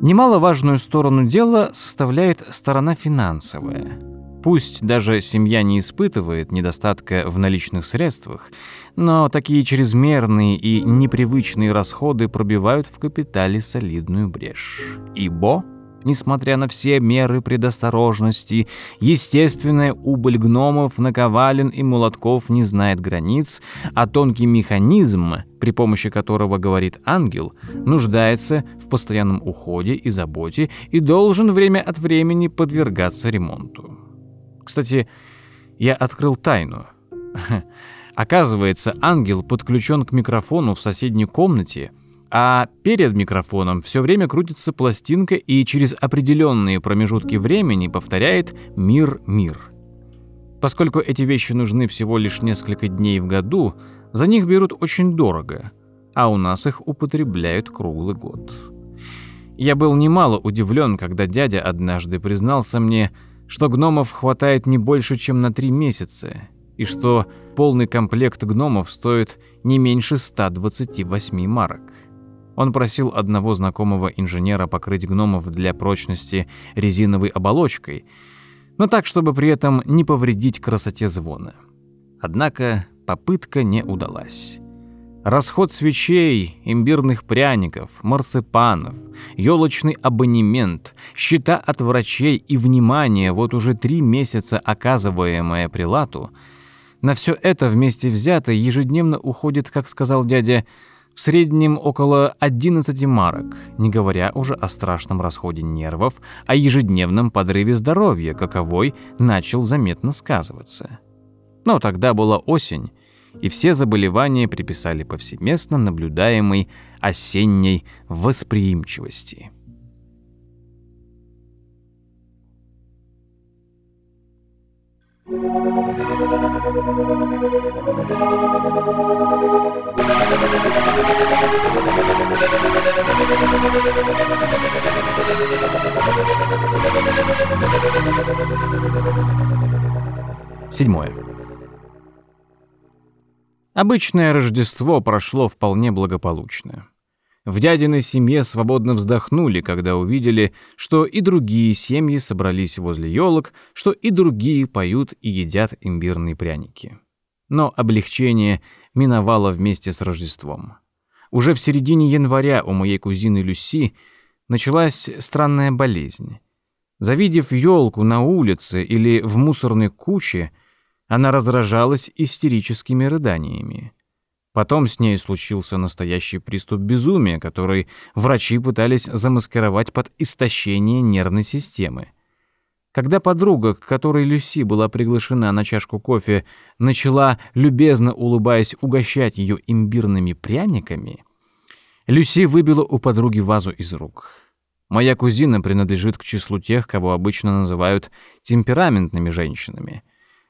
S1: Немаловажную сторону дела составляет сторона финансовая. Пусть даже семья не испытывает недостатка в наличных средствах, но такие чрезмерные и непривычные расходы пробивают в капитале солидную брешь. Ибо Несмотря на все меры предосторожности, естественная убыль гномов, наковален и молотков не знает границ, а тонкий механизм, при помощи которого говорит ангел, нуждается в постоянном уходе и заботе и должен время от времени подвергаться ремонту. Кстати, я открыл тайну. Оказывается, ангел подключен к микрофону в соседней комнате – а перед микрофоном все время крутится пластинка и через определенные промежутки времени повторяет «Мир, мир». Поскольку эти вещи нужны всего лишь несколько дней в году, за них берут очень дорого, а у нас их употребляют круглый год. Я был немало удивлен, когда дядя однажды признался мне, что гномов хватает не больше, чем на три месяца, и что полный комплект гномов стоит не меньше 128 марок. Он просил одного знакомого инженера покрыть гномов для прочности резиновой оболочкой, но так, чтобы при этом не повредить красоте звона. Однако попытка не удалась. Расход свечей, имбирных пряников, марципанов, елочный абонемент, счета от врачей и внимание, вот уже три месяца оказываемое прилату, на все это вместе взято ежедневно уходит, как сказал дядя, в среднем около 11 марок, не говоря уже о страшном расходе нервов, о ежедневном подрыве здоровья, каковой начал заметно сказываться. Но тогда была осень, и все заболевания приписали повсеместно наблюдаемой осенней восприимчивости. Седьмое. Обычное Рождество прошло вполне благополучно. В дядиной семье свободно вздохнули, когда увидели, что и другие семьи собрались возле елок, что и другие поют и едят имбирные пряники. Но облегчение миновало вместе с Рождеством. Уже в середине января у моей кузины Люси началась странная болезнь. Завидев елку на улице или в мусорной куче, она разражалась истерическими рыданиями. Потом с ней случился настоящий приступ безумия, который врачи пытались замаскировать под истощение нервной системы. Когда подруга, к которой Люси была приглашена на чашку кофе, начала, любезно улыбаясь, угощать ее имбирными пряниками, Люси выбила у подруги вазу из рук. Моя кузина принадлежит к числу тех, кого обычно называют темпераментными женщинами.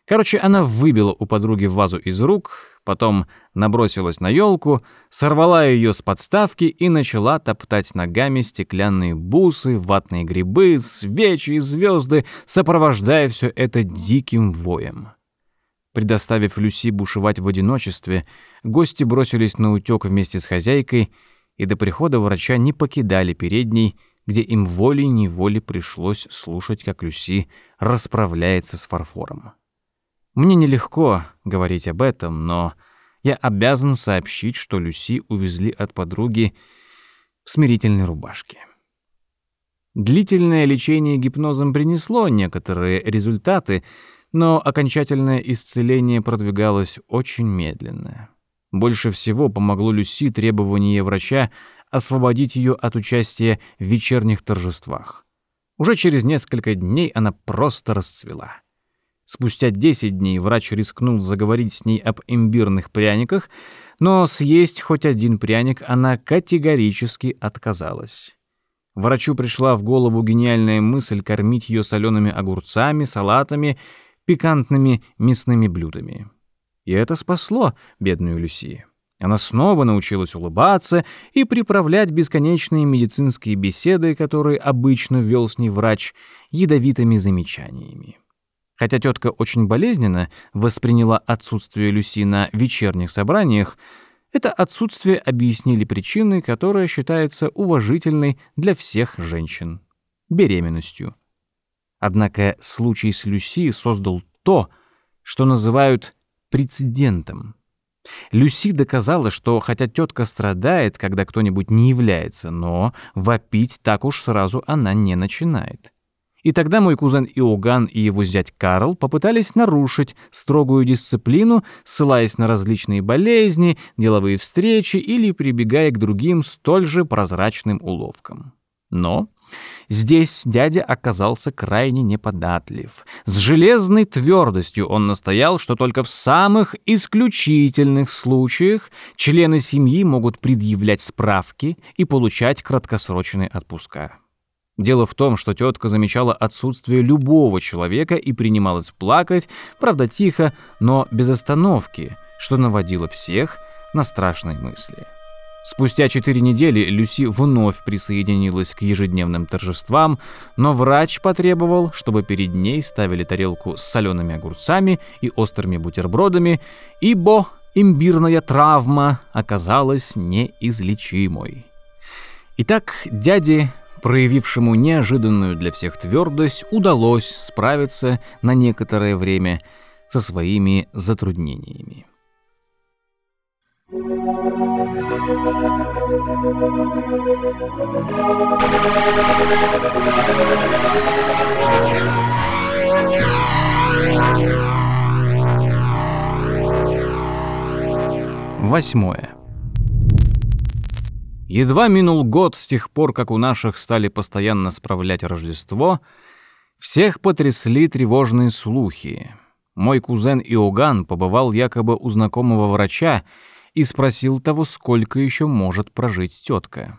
S1: Короче, она выбила у подруги вазу из рук, потом набросилась на елку, сорвала ее с подставки и начала топтать ногами стеклянные бусы, ватные грибы, свечи и звезды, сопровождая все это диким воем. Предоставив Люси бушевать в одиночестве, гости бросились на утек вместе с хозяйкой и до прихода врача не покидали передней, где им волей-неволей пришлось слушать, как Люси расправляется с фарфором. Мне нелегко говорить об этом, но я обязан сообщить, что Люси увезли от подруги в смирительной рубашке. Длительное лечение гипнозом принесло некоторые результаты, но окончательное исцеление продвигалось очень медленно. Больше всего помогло Люси требование врача освободить ее от участия в вечерних торжествах. Уже через несколько дней она просто расцвела. Спустя 10 дней врач рискнул заговорить с ней об имбирных пряниках, но съесть хоть один пряник она категорически отказалась. Врачу пришла в голову гениальная мысль кормить ее солеными огурцами, салатами, пикантными мясными блюдами. И это спасло бедную Люси. Она снова научилась улыбаться и приправлять бесконечные медицинские беседы, которые обычно вел с ней врач, ядовитыми замечаниями. Хотя тетка очень болезненно восприняла отсутствие Люси на вечерних собраниях, это отсутствие объяснили причиной, которая считается уважительной для всех женщин — беременностью. Однако случай с Люси создал то, что называют прецедентом. Люси доказала, что хотя тетка страдает, когда кто-нибудь не является, но вопить так уж сразу она не начинает. И тогда мой кузен Иоганн и его зять Карл попытались нарушить строгую дисциплину, ссылаясь на различные болезни, деловые встречи или прибегая к другим столь же прозрачным уловкам. Но здесь дядя оказался крайне неподатлив. С железной твердостью он настоял, что только в самых исключительных случаях члены семьи могут предъявлять справки и получать краткосрочные отпуска. Дело в том, что тетка замечала отсутствие любого человека и принималась плакать, правда тихо, но без остановки, что наводило всех на страшные мысли. Спустя четыре недели Люси вновь присоединилась к ежедневным торжествам, но врач потребовал, чтобы перед ней ставили тарелку с солеными огурцами и острыми бутербродами, ибо имбирная травма оказалась неизлечимой. Итак, дяде проявившему неожиданную для всех твердость, удалось справиться на некоторое время со своими затруднениями. Восьмое. Едва минул год с тех пор, как у наших стали постоянно справлять Рождество, всех потрясли тревожные слухи. Мой кузен Иоганн побывал якобы у знакомого врача и спросил того, сколько еще может прожить тетка.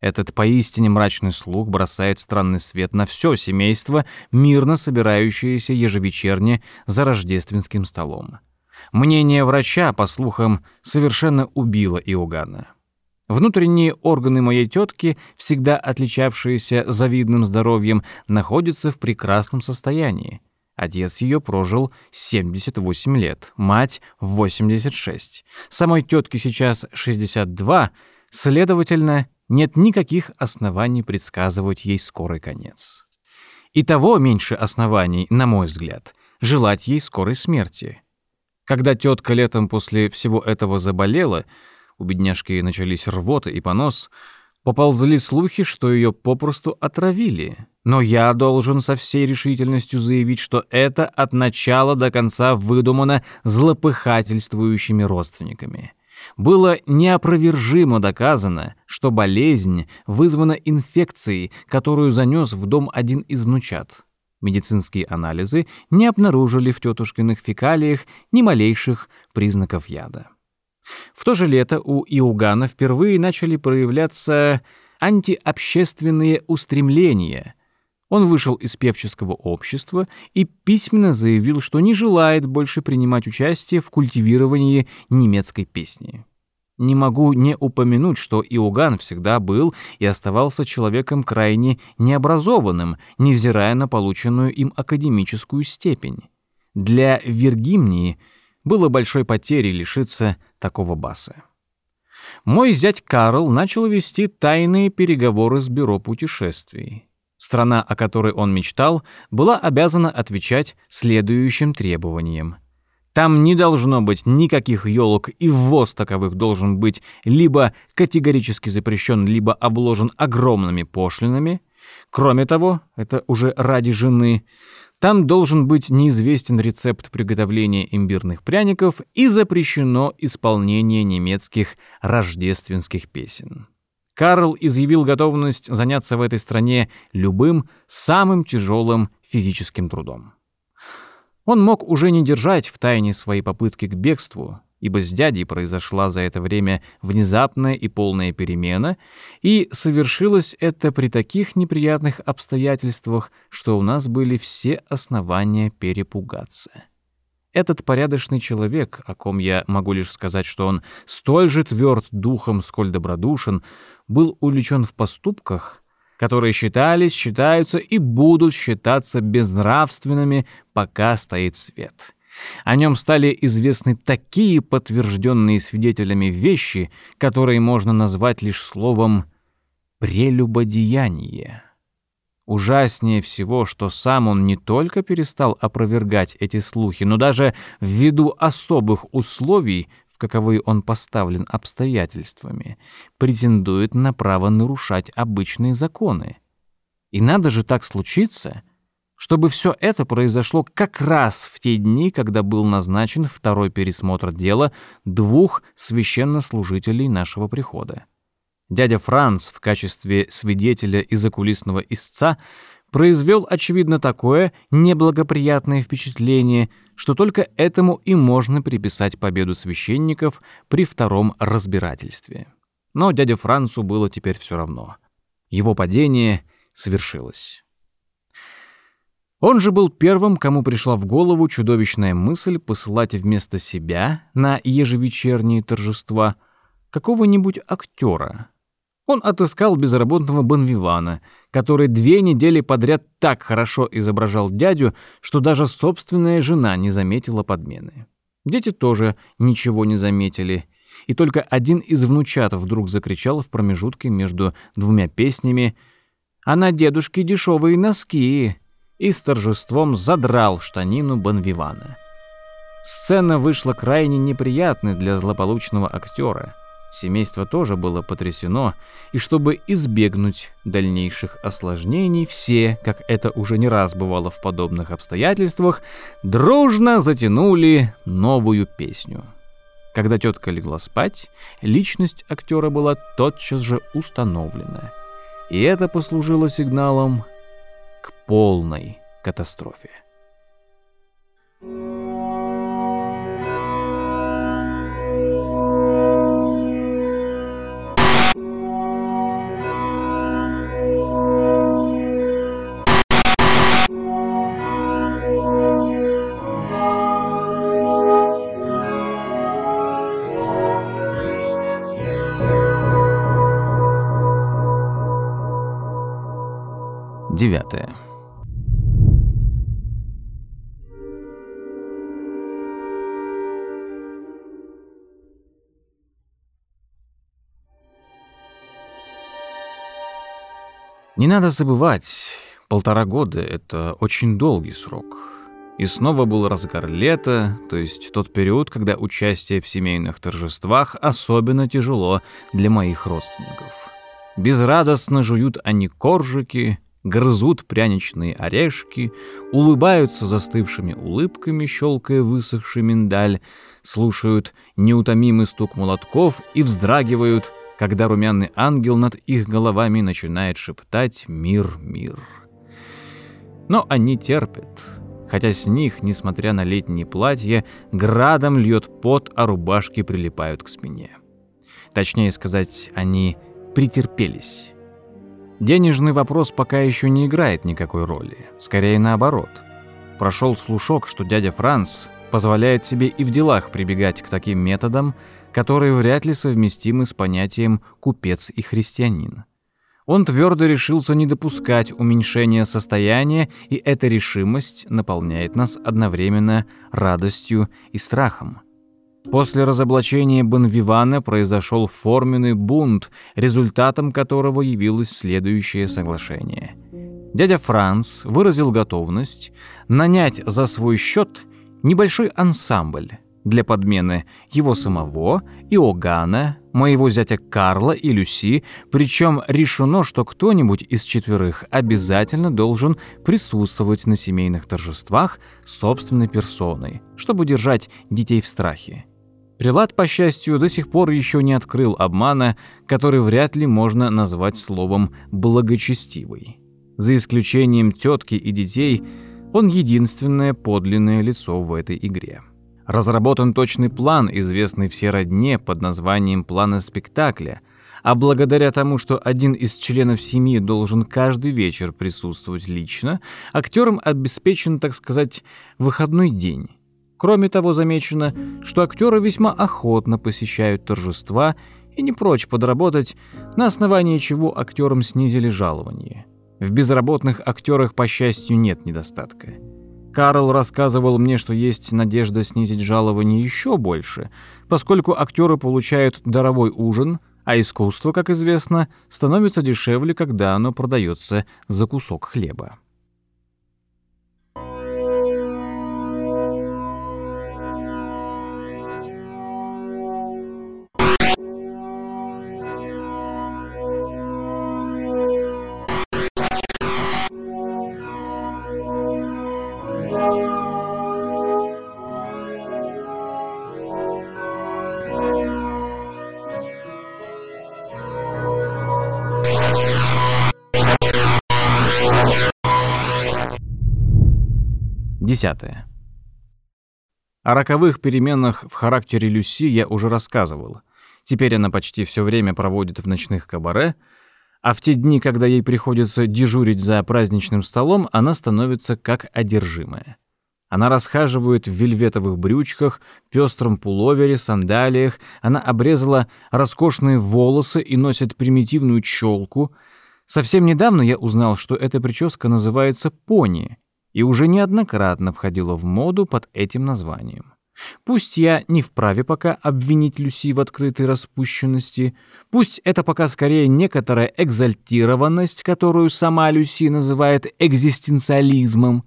S1: Этот поистине мрачный слух бросает странный свет на все семейство, мирно собирающееся ежевечерне за рождественским столом. Мнение врача, по слухам, совершенно убило Иоганна. Внутренние органы моей тетки, всегда отличавшиеся завидным здоровьем, находятся в прекрасном состоянии. Отец ее прожил 78 лет, мать — 86. Самой тетке сейчас 62, Следовательно, нет никаких оснований предсказывать ей скорый конец. И того меньше оснований, на мой взгляд, желать ей скорой смерти. Когда тетка летом после всего этого заболела, у бедняжки начались рвота и понос, поползли слухи, что ее попросту отравили. Но я должен со всей решительностью заявить, что это от начала до конца выдумано злопыхательствующими родственниками. Было неопровержимо доказано, что болезнь вызвана инфекцией, которую занес в дом один из внучат. Медицинские анализы не обнаружили в тетушкиных фекалиях ни малейших признаков яда. В то же лето у Иугана впервые начали проявляться антиобщественные устремления. Он вышел из певческого общества и письменно заявил, что не желает больше принимать участие в культивировании немецкой песни. Не могу не упомянуть, что Иоганн всегда был и оставался человеком крайне необразованным, невзирая на полученную им академическую степень. Для Виргимнии было большой потерей лишиться такого баса. Мой зять Карл начал вести тайные переговоры с бюро путешествий. Страна, о которой он мечтал, была обязана отвечать следующим требованиям. Там не должно быть никаких елок, и ввоз таковых должен быть либо категорически запрещен, либо обложен огромными пошлинами. Кроме того, это уже ради жены, там должен быть неизвестен рецепт приготовления имбирных пряников и запрещено исполнение немецких рождественских песен. Карл изъявил готовность заняться в этой стране любым самым тяжелым физическим трудом. Он мог уже не держать в тайне свои попытки к бегству, ибо с дядей произошла за это время внезапная и полная перемена, и совершилось это при таких неприятных обстоятельствах, что у нас были все основания перепугаться. Этот порядочный человек, о ком я могу лишь сказать, что он столь же тверд духом, сколь добродушен, был увлечен в поступках, которые считались, считаются и будут считаться безнравственными, пока стоит свет. О нем стали известны такие подтвержденные свидетелями вещи, которые можно назвать лишь словом «прелюбодеяние». Ужаснее всего, что сам он не только перестал опровергать эти слухи, но даже ввиду особых условий, в каковые он поставлен обстоятельствами, претендует на право нарушать обычные законы. И надо же так случиться — чтобы все это произошло как раз в те дни, когда был назначен второй пересмотр дела двух священнослужителей нашего прихода. Дядя Франц в качестве свидетеля и закулисного истца произвел, очевидно, такое неблагоприятное впечатление, что только этому и можно приписать победу священников при втором разбирательстве. Но дяде Францу было теперь все равно. Его падение свершилось. Он же был первым, кому пришла в голову чудовищная мысль посылать вместо себя на ежевечерние торжества какого-нибудь актера. Он отыскал безработного Бонвивана, который две недели подряд так хорошо изображал дядю, что даже собственная жена не заметила подмены. Дети тоже ничего не заметили, и только один из внучат вдруг закричал в промежутке между двумя песнями «А на дедушке дешевые носки!» И с торжеством задрал штанину Бонвивана. Сцена вышла крайне неприятной для злополучного актера. Семейство тоже было потрясено, и чтобы избегнуть дальнейших осложнений, все, как это уже не раз бывало в подобных обстоятельствах, дружно затянули новую песню. Когда тетка легла спать, личность актера была тотчас же установлена. И это послужило сигналом полной катастрофе. Девятое. Не надо забывать, полтора года — это очень долгий срок. И снова был разгар лета, то есть тот период, когда участие в семейных торжествах особенно тяжело для моих родственников. Безрадостно жуют они коржики, грызут пряничные орешки, улыбаются застывшими улыбками, щелкая высохший миндаль, слушают неутомимый стук молотков и вздрагивают, когда румяный ангел над их головами начинает шептать «Мир, мир». Но они терпят, хотя с них, несмотря на летние платья, градом льет пот, а рубашки прилипают к спине. Точнее сказать, они претерпелись. Денежный вопрос пока еще не играет никакой роли, скорее наоборот. Прошел слушок, что дядя Франц позволяет себе и в делах прибегать к таким методам, которые вряд ли совместимы с понятием «купец и христианин». Он твердо решился не допускать уменьшения состояния, и эта решимость наполняет нас одновременно радостью и страхом. После разоблачения Бонвивана произошел форменный бунт, результатом которого явилось следующее соглашение. Дядя Франц выразил готовность нанять за свой счет небольшой ансамбль для подмены его самого, Иоганна, моего зятя Карла и Люси, причем решено, что кто-нибудь из четверых обязательно должен присутствовать на семейных торжествах собственной персоной, чтобы держать детей в страхе. Прилад, по счастью, до сих пор еще не открыл обмана, который вряд ли можно назвать словом «благочестивый». За исключением тетки и детей, он единственное подлинное лицо в этой игре. Разработан точный план, известный все родне под названием «плана спектакля», а благодаря тому, что один из членов семьи должен каждый вечер присутствовать лично, актерам обеспечен, так сказать, выходной день. Кроме того, замечено, что актеры весьма охотно посещают торжества и не прочь подработать, на основании чего актерам снизили жалование. В безработных актерах, по счастью, нет недостатка. Карл рассказывал мне, что есть надежда снизить жалование еще больше, поскольку актеры получают даровой ужин, а искусство, как известно, становится дешевле, когда оно продается за кусок хлеба. Десятое. О роковых переменах в характере Люси я уже рассказывал. Теперь она почти все время проводит в ночных кабаре, а в те дни, когда ей приходится дежурить за праздничным столом, она становится как одержимая. Она расхаживает в вельветовых брючках, пестром пуловере, сандалиях, она обрезала роскошные волосы и носит примитивную челку. Совсем недавно я узнал, что эта прическа называется пони, и уже неоднократно входила в моду под этим названием. Пусть я не вправе пока обвинить Люси в открытой распущенности, пусть это пока скорее некоторая экзальтированность, которую сама Люси называет экзистенциализмом,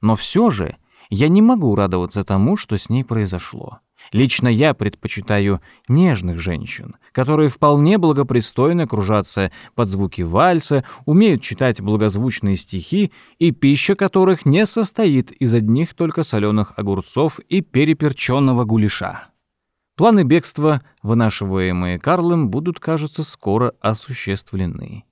S1: но все же я не могу радоваться тому, что с ней произошло. Лично я предпочитаю нежных женщин, которые вполне благопристойно кружатся под звуки вальса, умеют читать благозвучные стихи и пища которых не состоит из одних только соленых огурцов и переперченного гуляша. Планы бегства, вынашиваемые Карлом, будут, кажется, скоро осуществлены.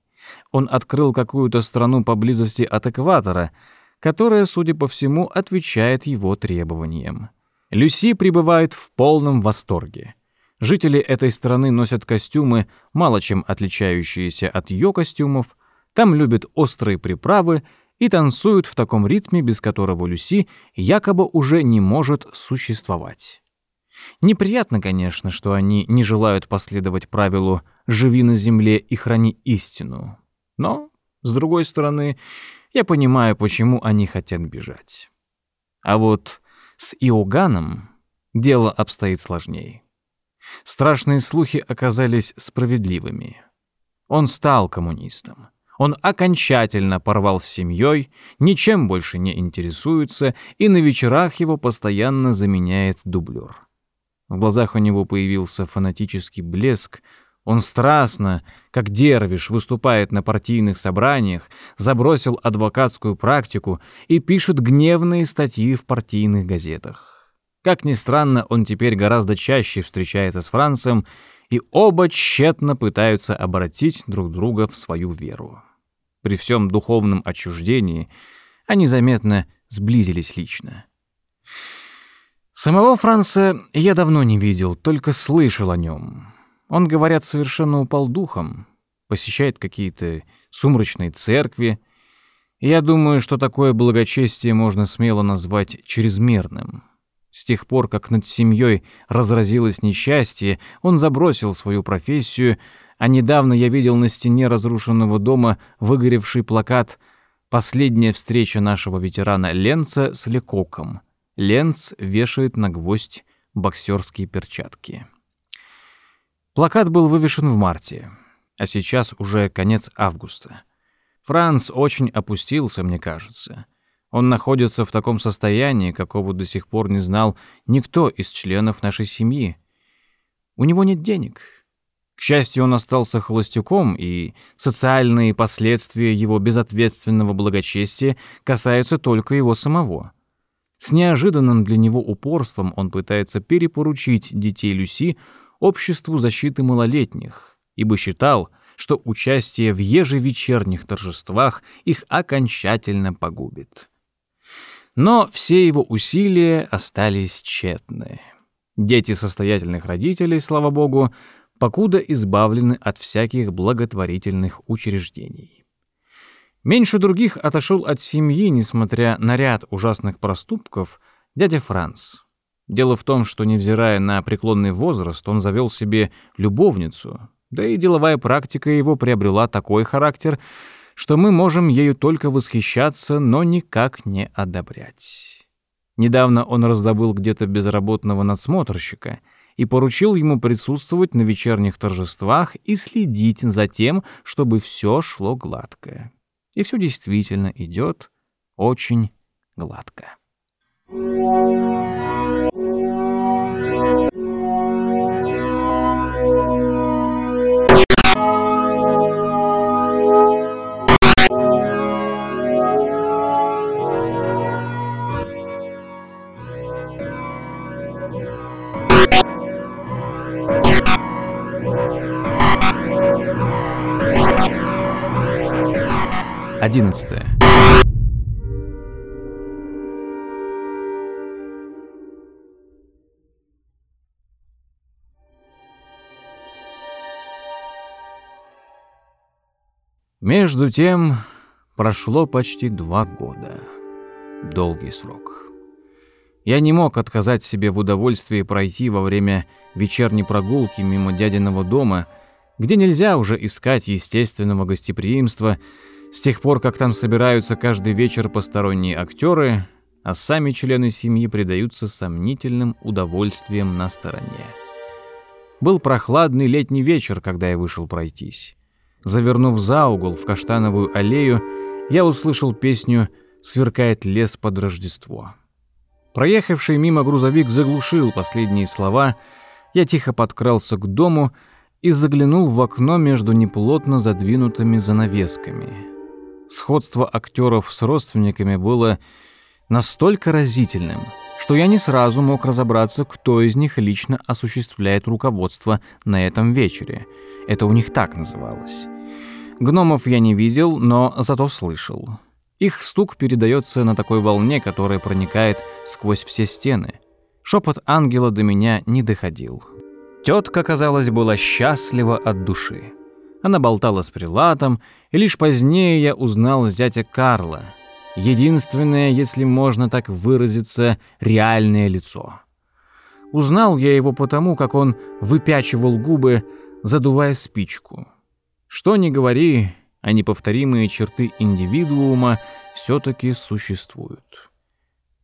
S1: Он открыл какую-то страну поблизости от экватора, которая, судя по всему, отвечает его требованиям. Люси пребывает в полном восторге. Жители этой страны носят костюмы, мало чем отличающиеся от ее костюмов, там любят острые приправы и танцуют в таком ритме, без которого Люси якобы уже не может существовать. Неприятно, конечно, что они не желают последовать правилу «живи на земле и храни истину». Но, с другой стороны, я понимаю, почему они хотят бежать. А вот с Иоганном дело обстоит сложнее. Страшные слухи оказались справедливыми. Он стал коммунистом. Он окончательно порвал с семьей, ничем больше не интересуется, и на вечерах его постоянно заменяет дублер. В глазах у него появился фанатический блеск, он страстно, как дервиш, выступает на партийных собраниях, забросил адвокатскую практику и пишет гневные статьи в партийных газетах. Как ни странно, он теперь гораздо чаще встречается с Францем, и оба тщетно пытаются обратить друг друга в свою веру. При всем духовном отчуждении они заметно сблизились лично. Самого Франца я давно не видел, только слышал о нем. Он, говорят, совершенно упал духом, посещает какие-то сумрачные церкви. я думаю, что такое благочестие можно смело назвать чрезмерным. С тех пор, как над семьей разразилось несчастье, он забросил свою профессию, а недавно я видел на стене разрушенного дома выгоревший плакат «Последняя встреча нашего ветерана Ленца с Лекоком». Ленц вешает на гвоздь боксерские перчатки. Плакат был вывешен в марте, а сейчас уже конец августа. Франц очень опустился, мне кажется. Он находится в таком состоянии, какого до сих пор не знал никто из членов нашей семьи. У него нет денег. К счастью, он остался холостяком, и социальные последствия его безответственного благочестия касаются только его самого. С неожиданным для него упорством он пытается перепоручить детей Люси обществу защиты малолетних, ибо считал, что участие в ежевечерних торжествах их окончательно погубит. Но все его усилия остались тщетны. Дети состоятельных родителей, слава богу, покуда избавлены от всяких благотворительных учреждений. Меньше других отошел от семьи, несмотря на ряд ужасных проступков, дядя Франц. Дело в том, что, невзирая на преклонный возраст, он завел себе любовницу, да и деловая практика его приобрела такой характер, что мы можем ею только восхищаться, но никак не одобрять. Недавно он раздобыл где-то безработного надсмотрщика и поручил ему присутствовать на вечерних торжествах и следить за тем, чтобы все шло гладко. И все действительно идет очень гладко. Одиннадцатое. Между тем прошло почти два года. Долгий срок. Я не мог отказать себе в удовольствии пройти во время вечерней прогулки мимо дядиного дома, где нельзя уже искать естественного гостеприимства, с тех пор, как там собираются каждый вечер посторонние актеры, а сами члены семьи предаются сомнительным удовольствиям на стороне. Был прохладный летний вечер, когда я вышел пройтись. Завернув за угол в каштановую аллею, я услышал песню «Сверкает лес под Рождество». Проехавший мимо грузовик заглушил последние слова, я тихо подкрался к дому и заглянул в окно между неплотно задвинутыми занавесками. Сходство актеров с родственниками было настолько разительным, что я не сразу мог разобраться, кто из них лично осуществляет руководство на этом вечере. Это у них так называлось. Гномов я не видел, но зато слышал. Их стук передается на такой волне, которая проникает сквозь все стены. Шепот ангела до меня не доходил. Тетка, казалось, была счастлива от души. Она болтала с прилатом, и лишь позднее я узнал зятя Карла. Единственное, если можно так выразиться, реальное лицо. Узнал я его потому, как он выпячивал губы, задувая спичку. Что ни говори, а неповторимые черты индивидуума все-таки существуют.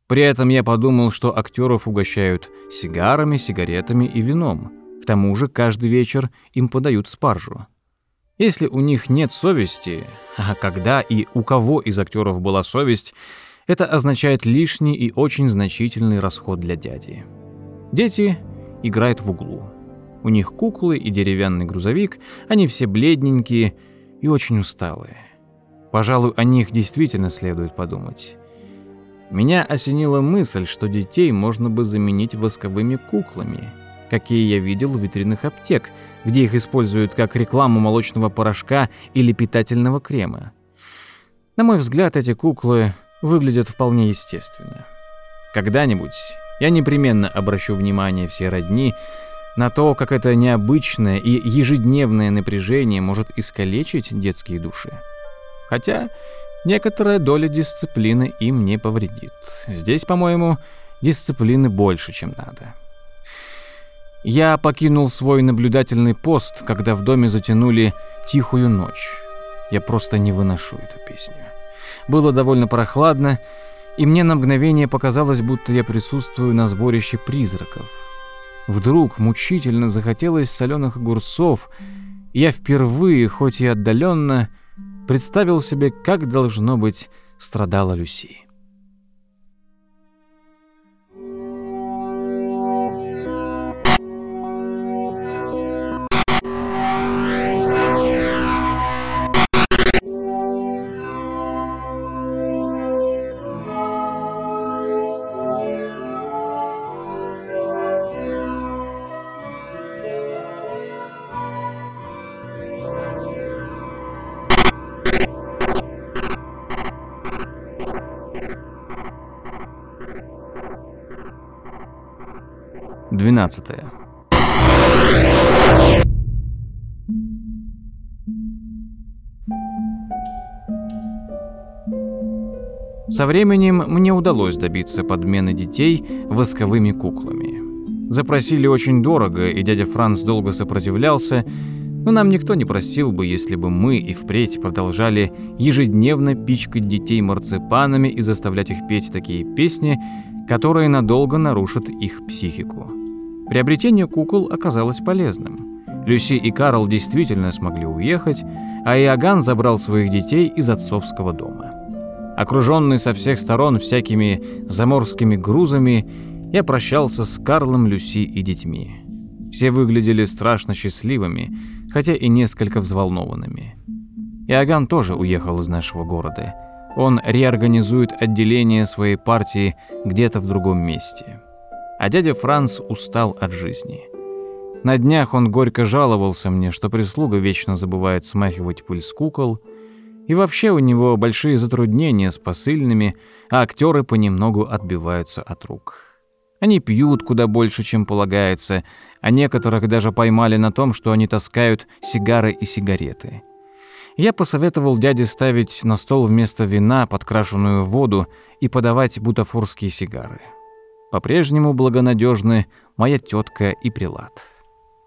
S1: При этом я подумал, что актеров угощают сигарами, сигаретами и вином. К тому же каждый вечер им подают спаржу. Если у них нет совести, а когда и у кого из актеров была совесть, это означает лишний и очень значительный расход для дяди. Дети играют в углу. У них куклы и деревянный грузовик, они все бледненькие и очень усталые. Пожалуй, о них действительно следует подумать. Меня осенила мысль, что детей можно бы заменить восковыми куклами, какие я видел в витринах аптек, где их используют как рекламу молочного порошка или питательного крема. На мой взгляд, эти куклы выглядят вполне естественно. Когда-нибудь я непременно обращу внимание всей родни на то, как это необычное и ежедневное напряжение может искалечить детские души. Хотя некоторая доля дисциплины им не повредит. Здесь, по-моему, дисциплины больше, чем надо. Я покинул свой наблюдательный пост, когда в доме затянули «Тихую ночь». Я просто не выношу эту песню. Было довольно прохладно, и мне на мгновение показалось, будто я присутствую на сборище призраков. Вдруг мучительно захотелось соленых огурцов, и я впервые, хоть и отдаленно, представил себе, как должно быть страдала Люси. Двенадцатое. Со временем мне удалось добиться подмены детей восковыми куклами. Запросили очень дорого, и дядя Франц долго сопротивлялся, но нам никто не простил бы, если бы мы и впредь продолжали ежедневно пичкать детей марципанами и заставлять их петь такие песни, которые надолго нарушат их психику. Приобретение кукол оказалось полезным. Люси и Карл действительно смогли уехать, а Иоганн забрал своих детей из отцовского дома. Окруженный со всех сторон всякими заморскими грузами, я прощался с Карлом, Люси и детьми. Все выглядели страшно счастливыми, хотя и несколько взволнованными. Иоганн тоже уехал из нашего города. Он реорганизует отделение своей партии где-то в другом месте а дядя Франц устал от жизни. На днях он горько жаловался мне, что прислуга вечно забывает смахивать пыль с кукол, и вообще у него большие затруднения с посыльными, а актеры понемногу отбиваются от рук. Они пьют куда больше, чем полагается, а некоторых даже поймали на том, что они таскают сигары и сигареты. Я посоветовал дяде ставить на стол вместо вина подкрашенную воду и подавать бутафорские сигары. По-прежнему благонадежны моя тетка и прилад.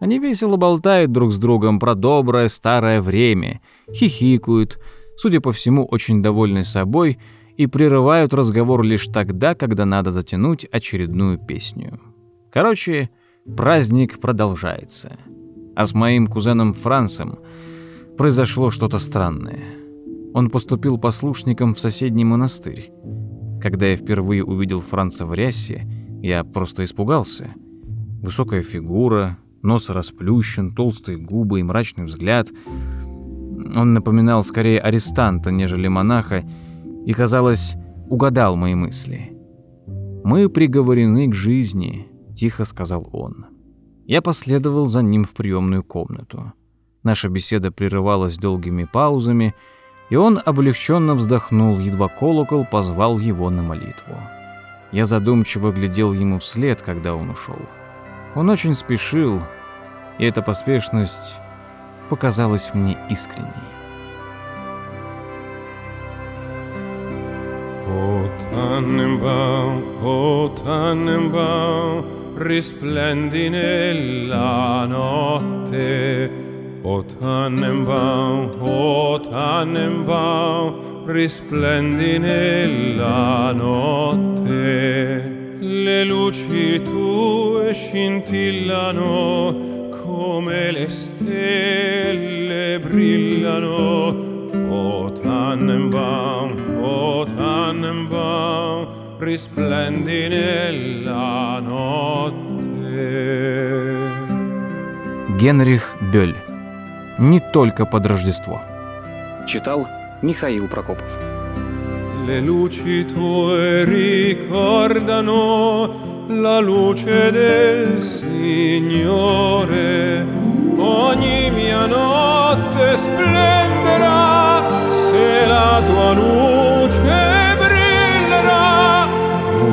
S1: Они весело болтают друг с другом про доброе старое время, хихикают, судя по всему, очень довольны собой и прерывают разговор лишь тогда, когда надо затянуть очередную песню. Короче, праздник продолжается. А с моим кузеном Францем произошло что-то странное. Он поступил послушником в соседний монастырь. Когда я впервые увидел Франца в рясе, я просто испугался. Высокая фигура, нос расплющен, толстые губы и мрачный взгляд. Он напоминал скорее арестанта, нежели монаха, и, казалось, угадал мои мысли. «Мы приговорены к жизни», — тихо сказал он. Я последовал за ним в приемную комнату. Наша беседа прерывалась долгими паузами — и он облегченно вздохнул, едва колокол позвал его на молитву. Я задумчиво глядел ему вслед, когда он ушел. Он очень спешил, и эта поспешность показалась мне искренней.
S2: O Tannenbaum, o Tannenbaum, risplendi nella notte, O Tannenbaum, o Tannenbaum, risplendi nella notte. Le luci tue scintillano come le stelle brillano. O Tannenbaum, o Tannenbaum, risplendi nella notte.
S1: Генрих Бёль. не только под Рождество.
S3: Читал Михаил Прокопов.
S2: Le luci tue ricordano la luce del Signore. Ogni mia notte splenderà se la tua luce brillerà.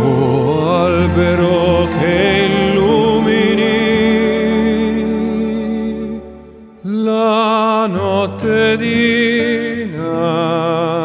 S2: O albero che il notte di nascita.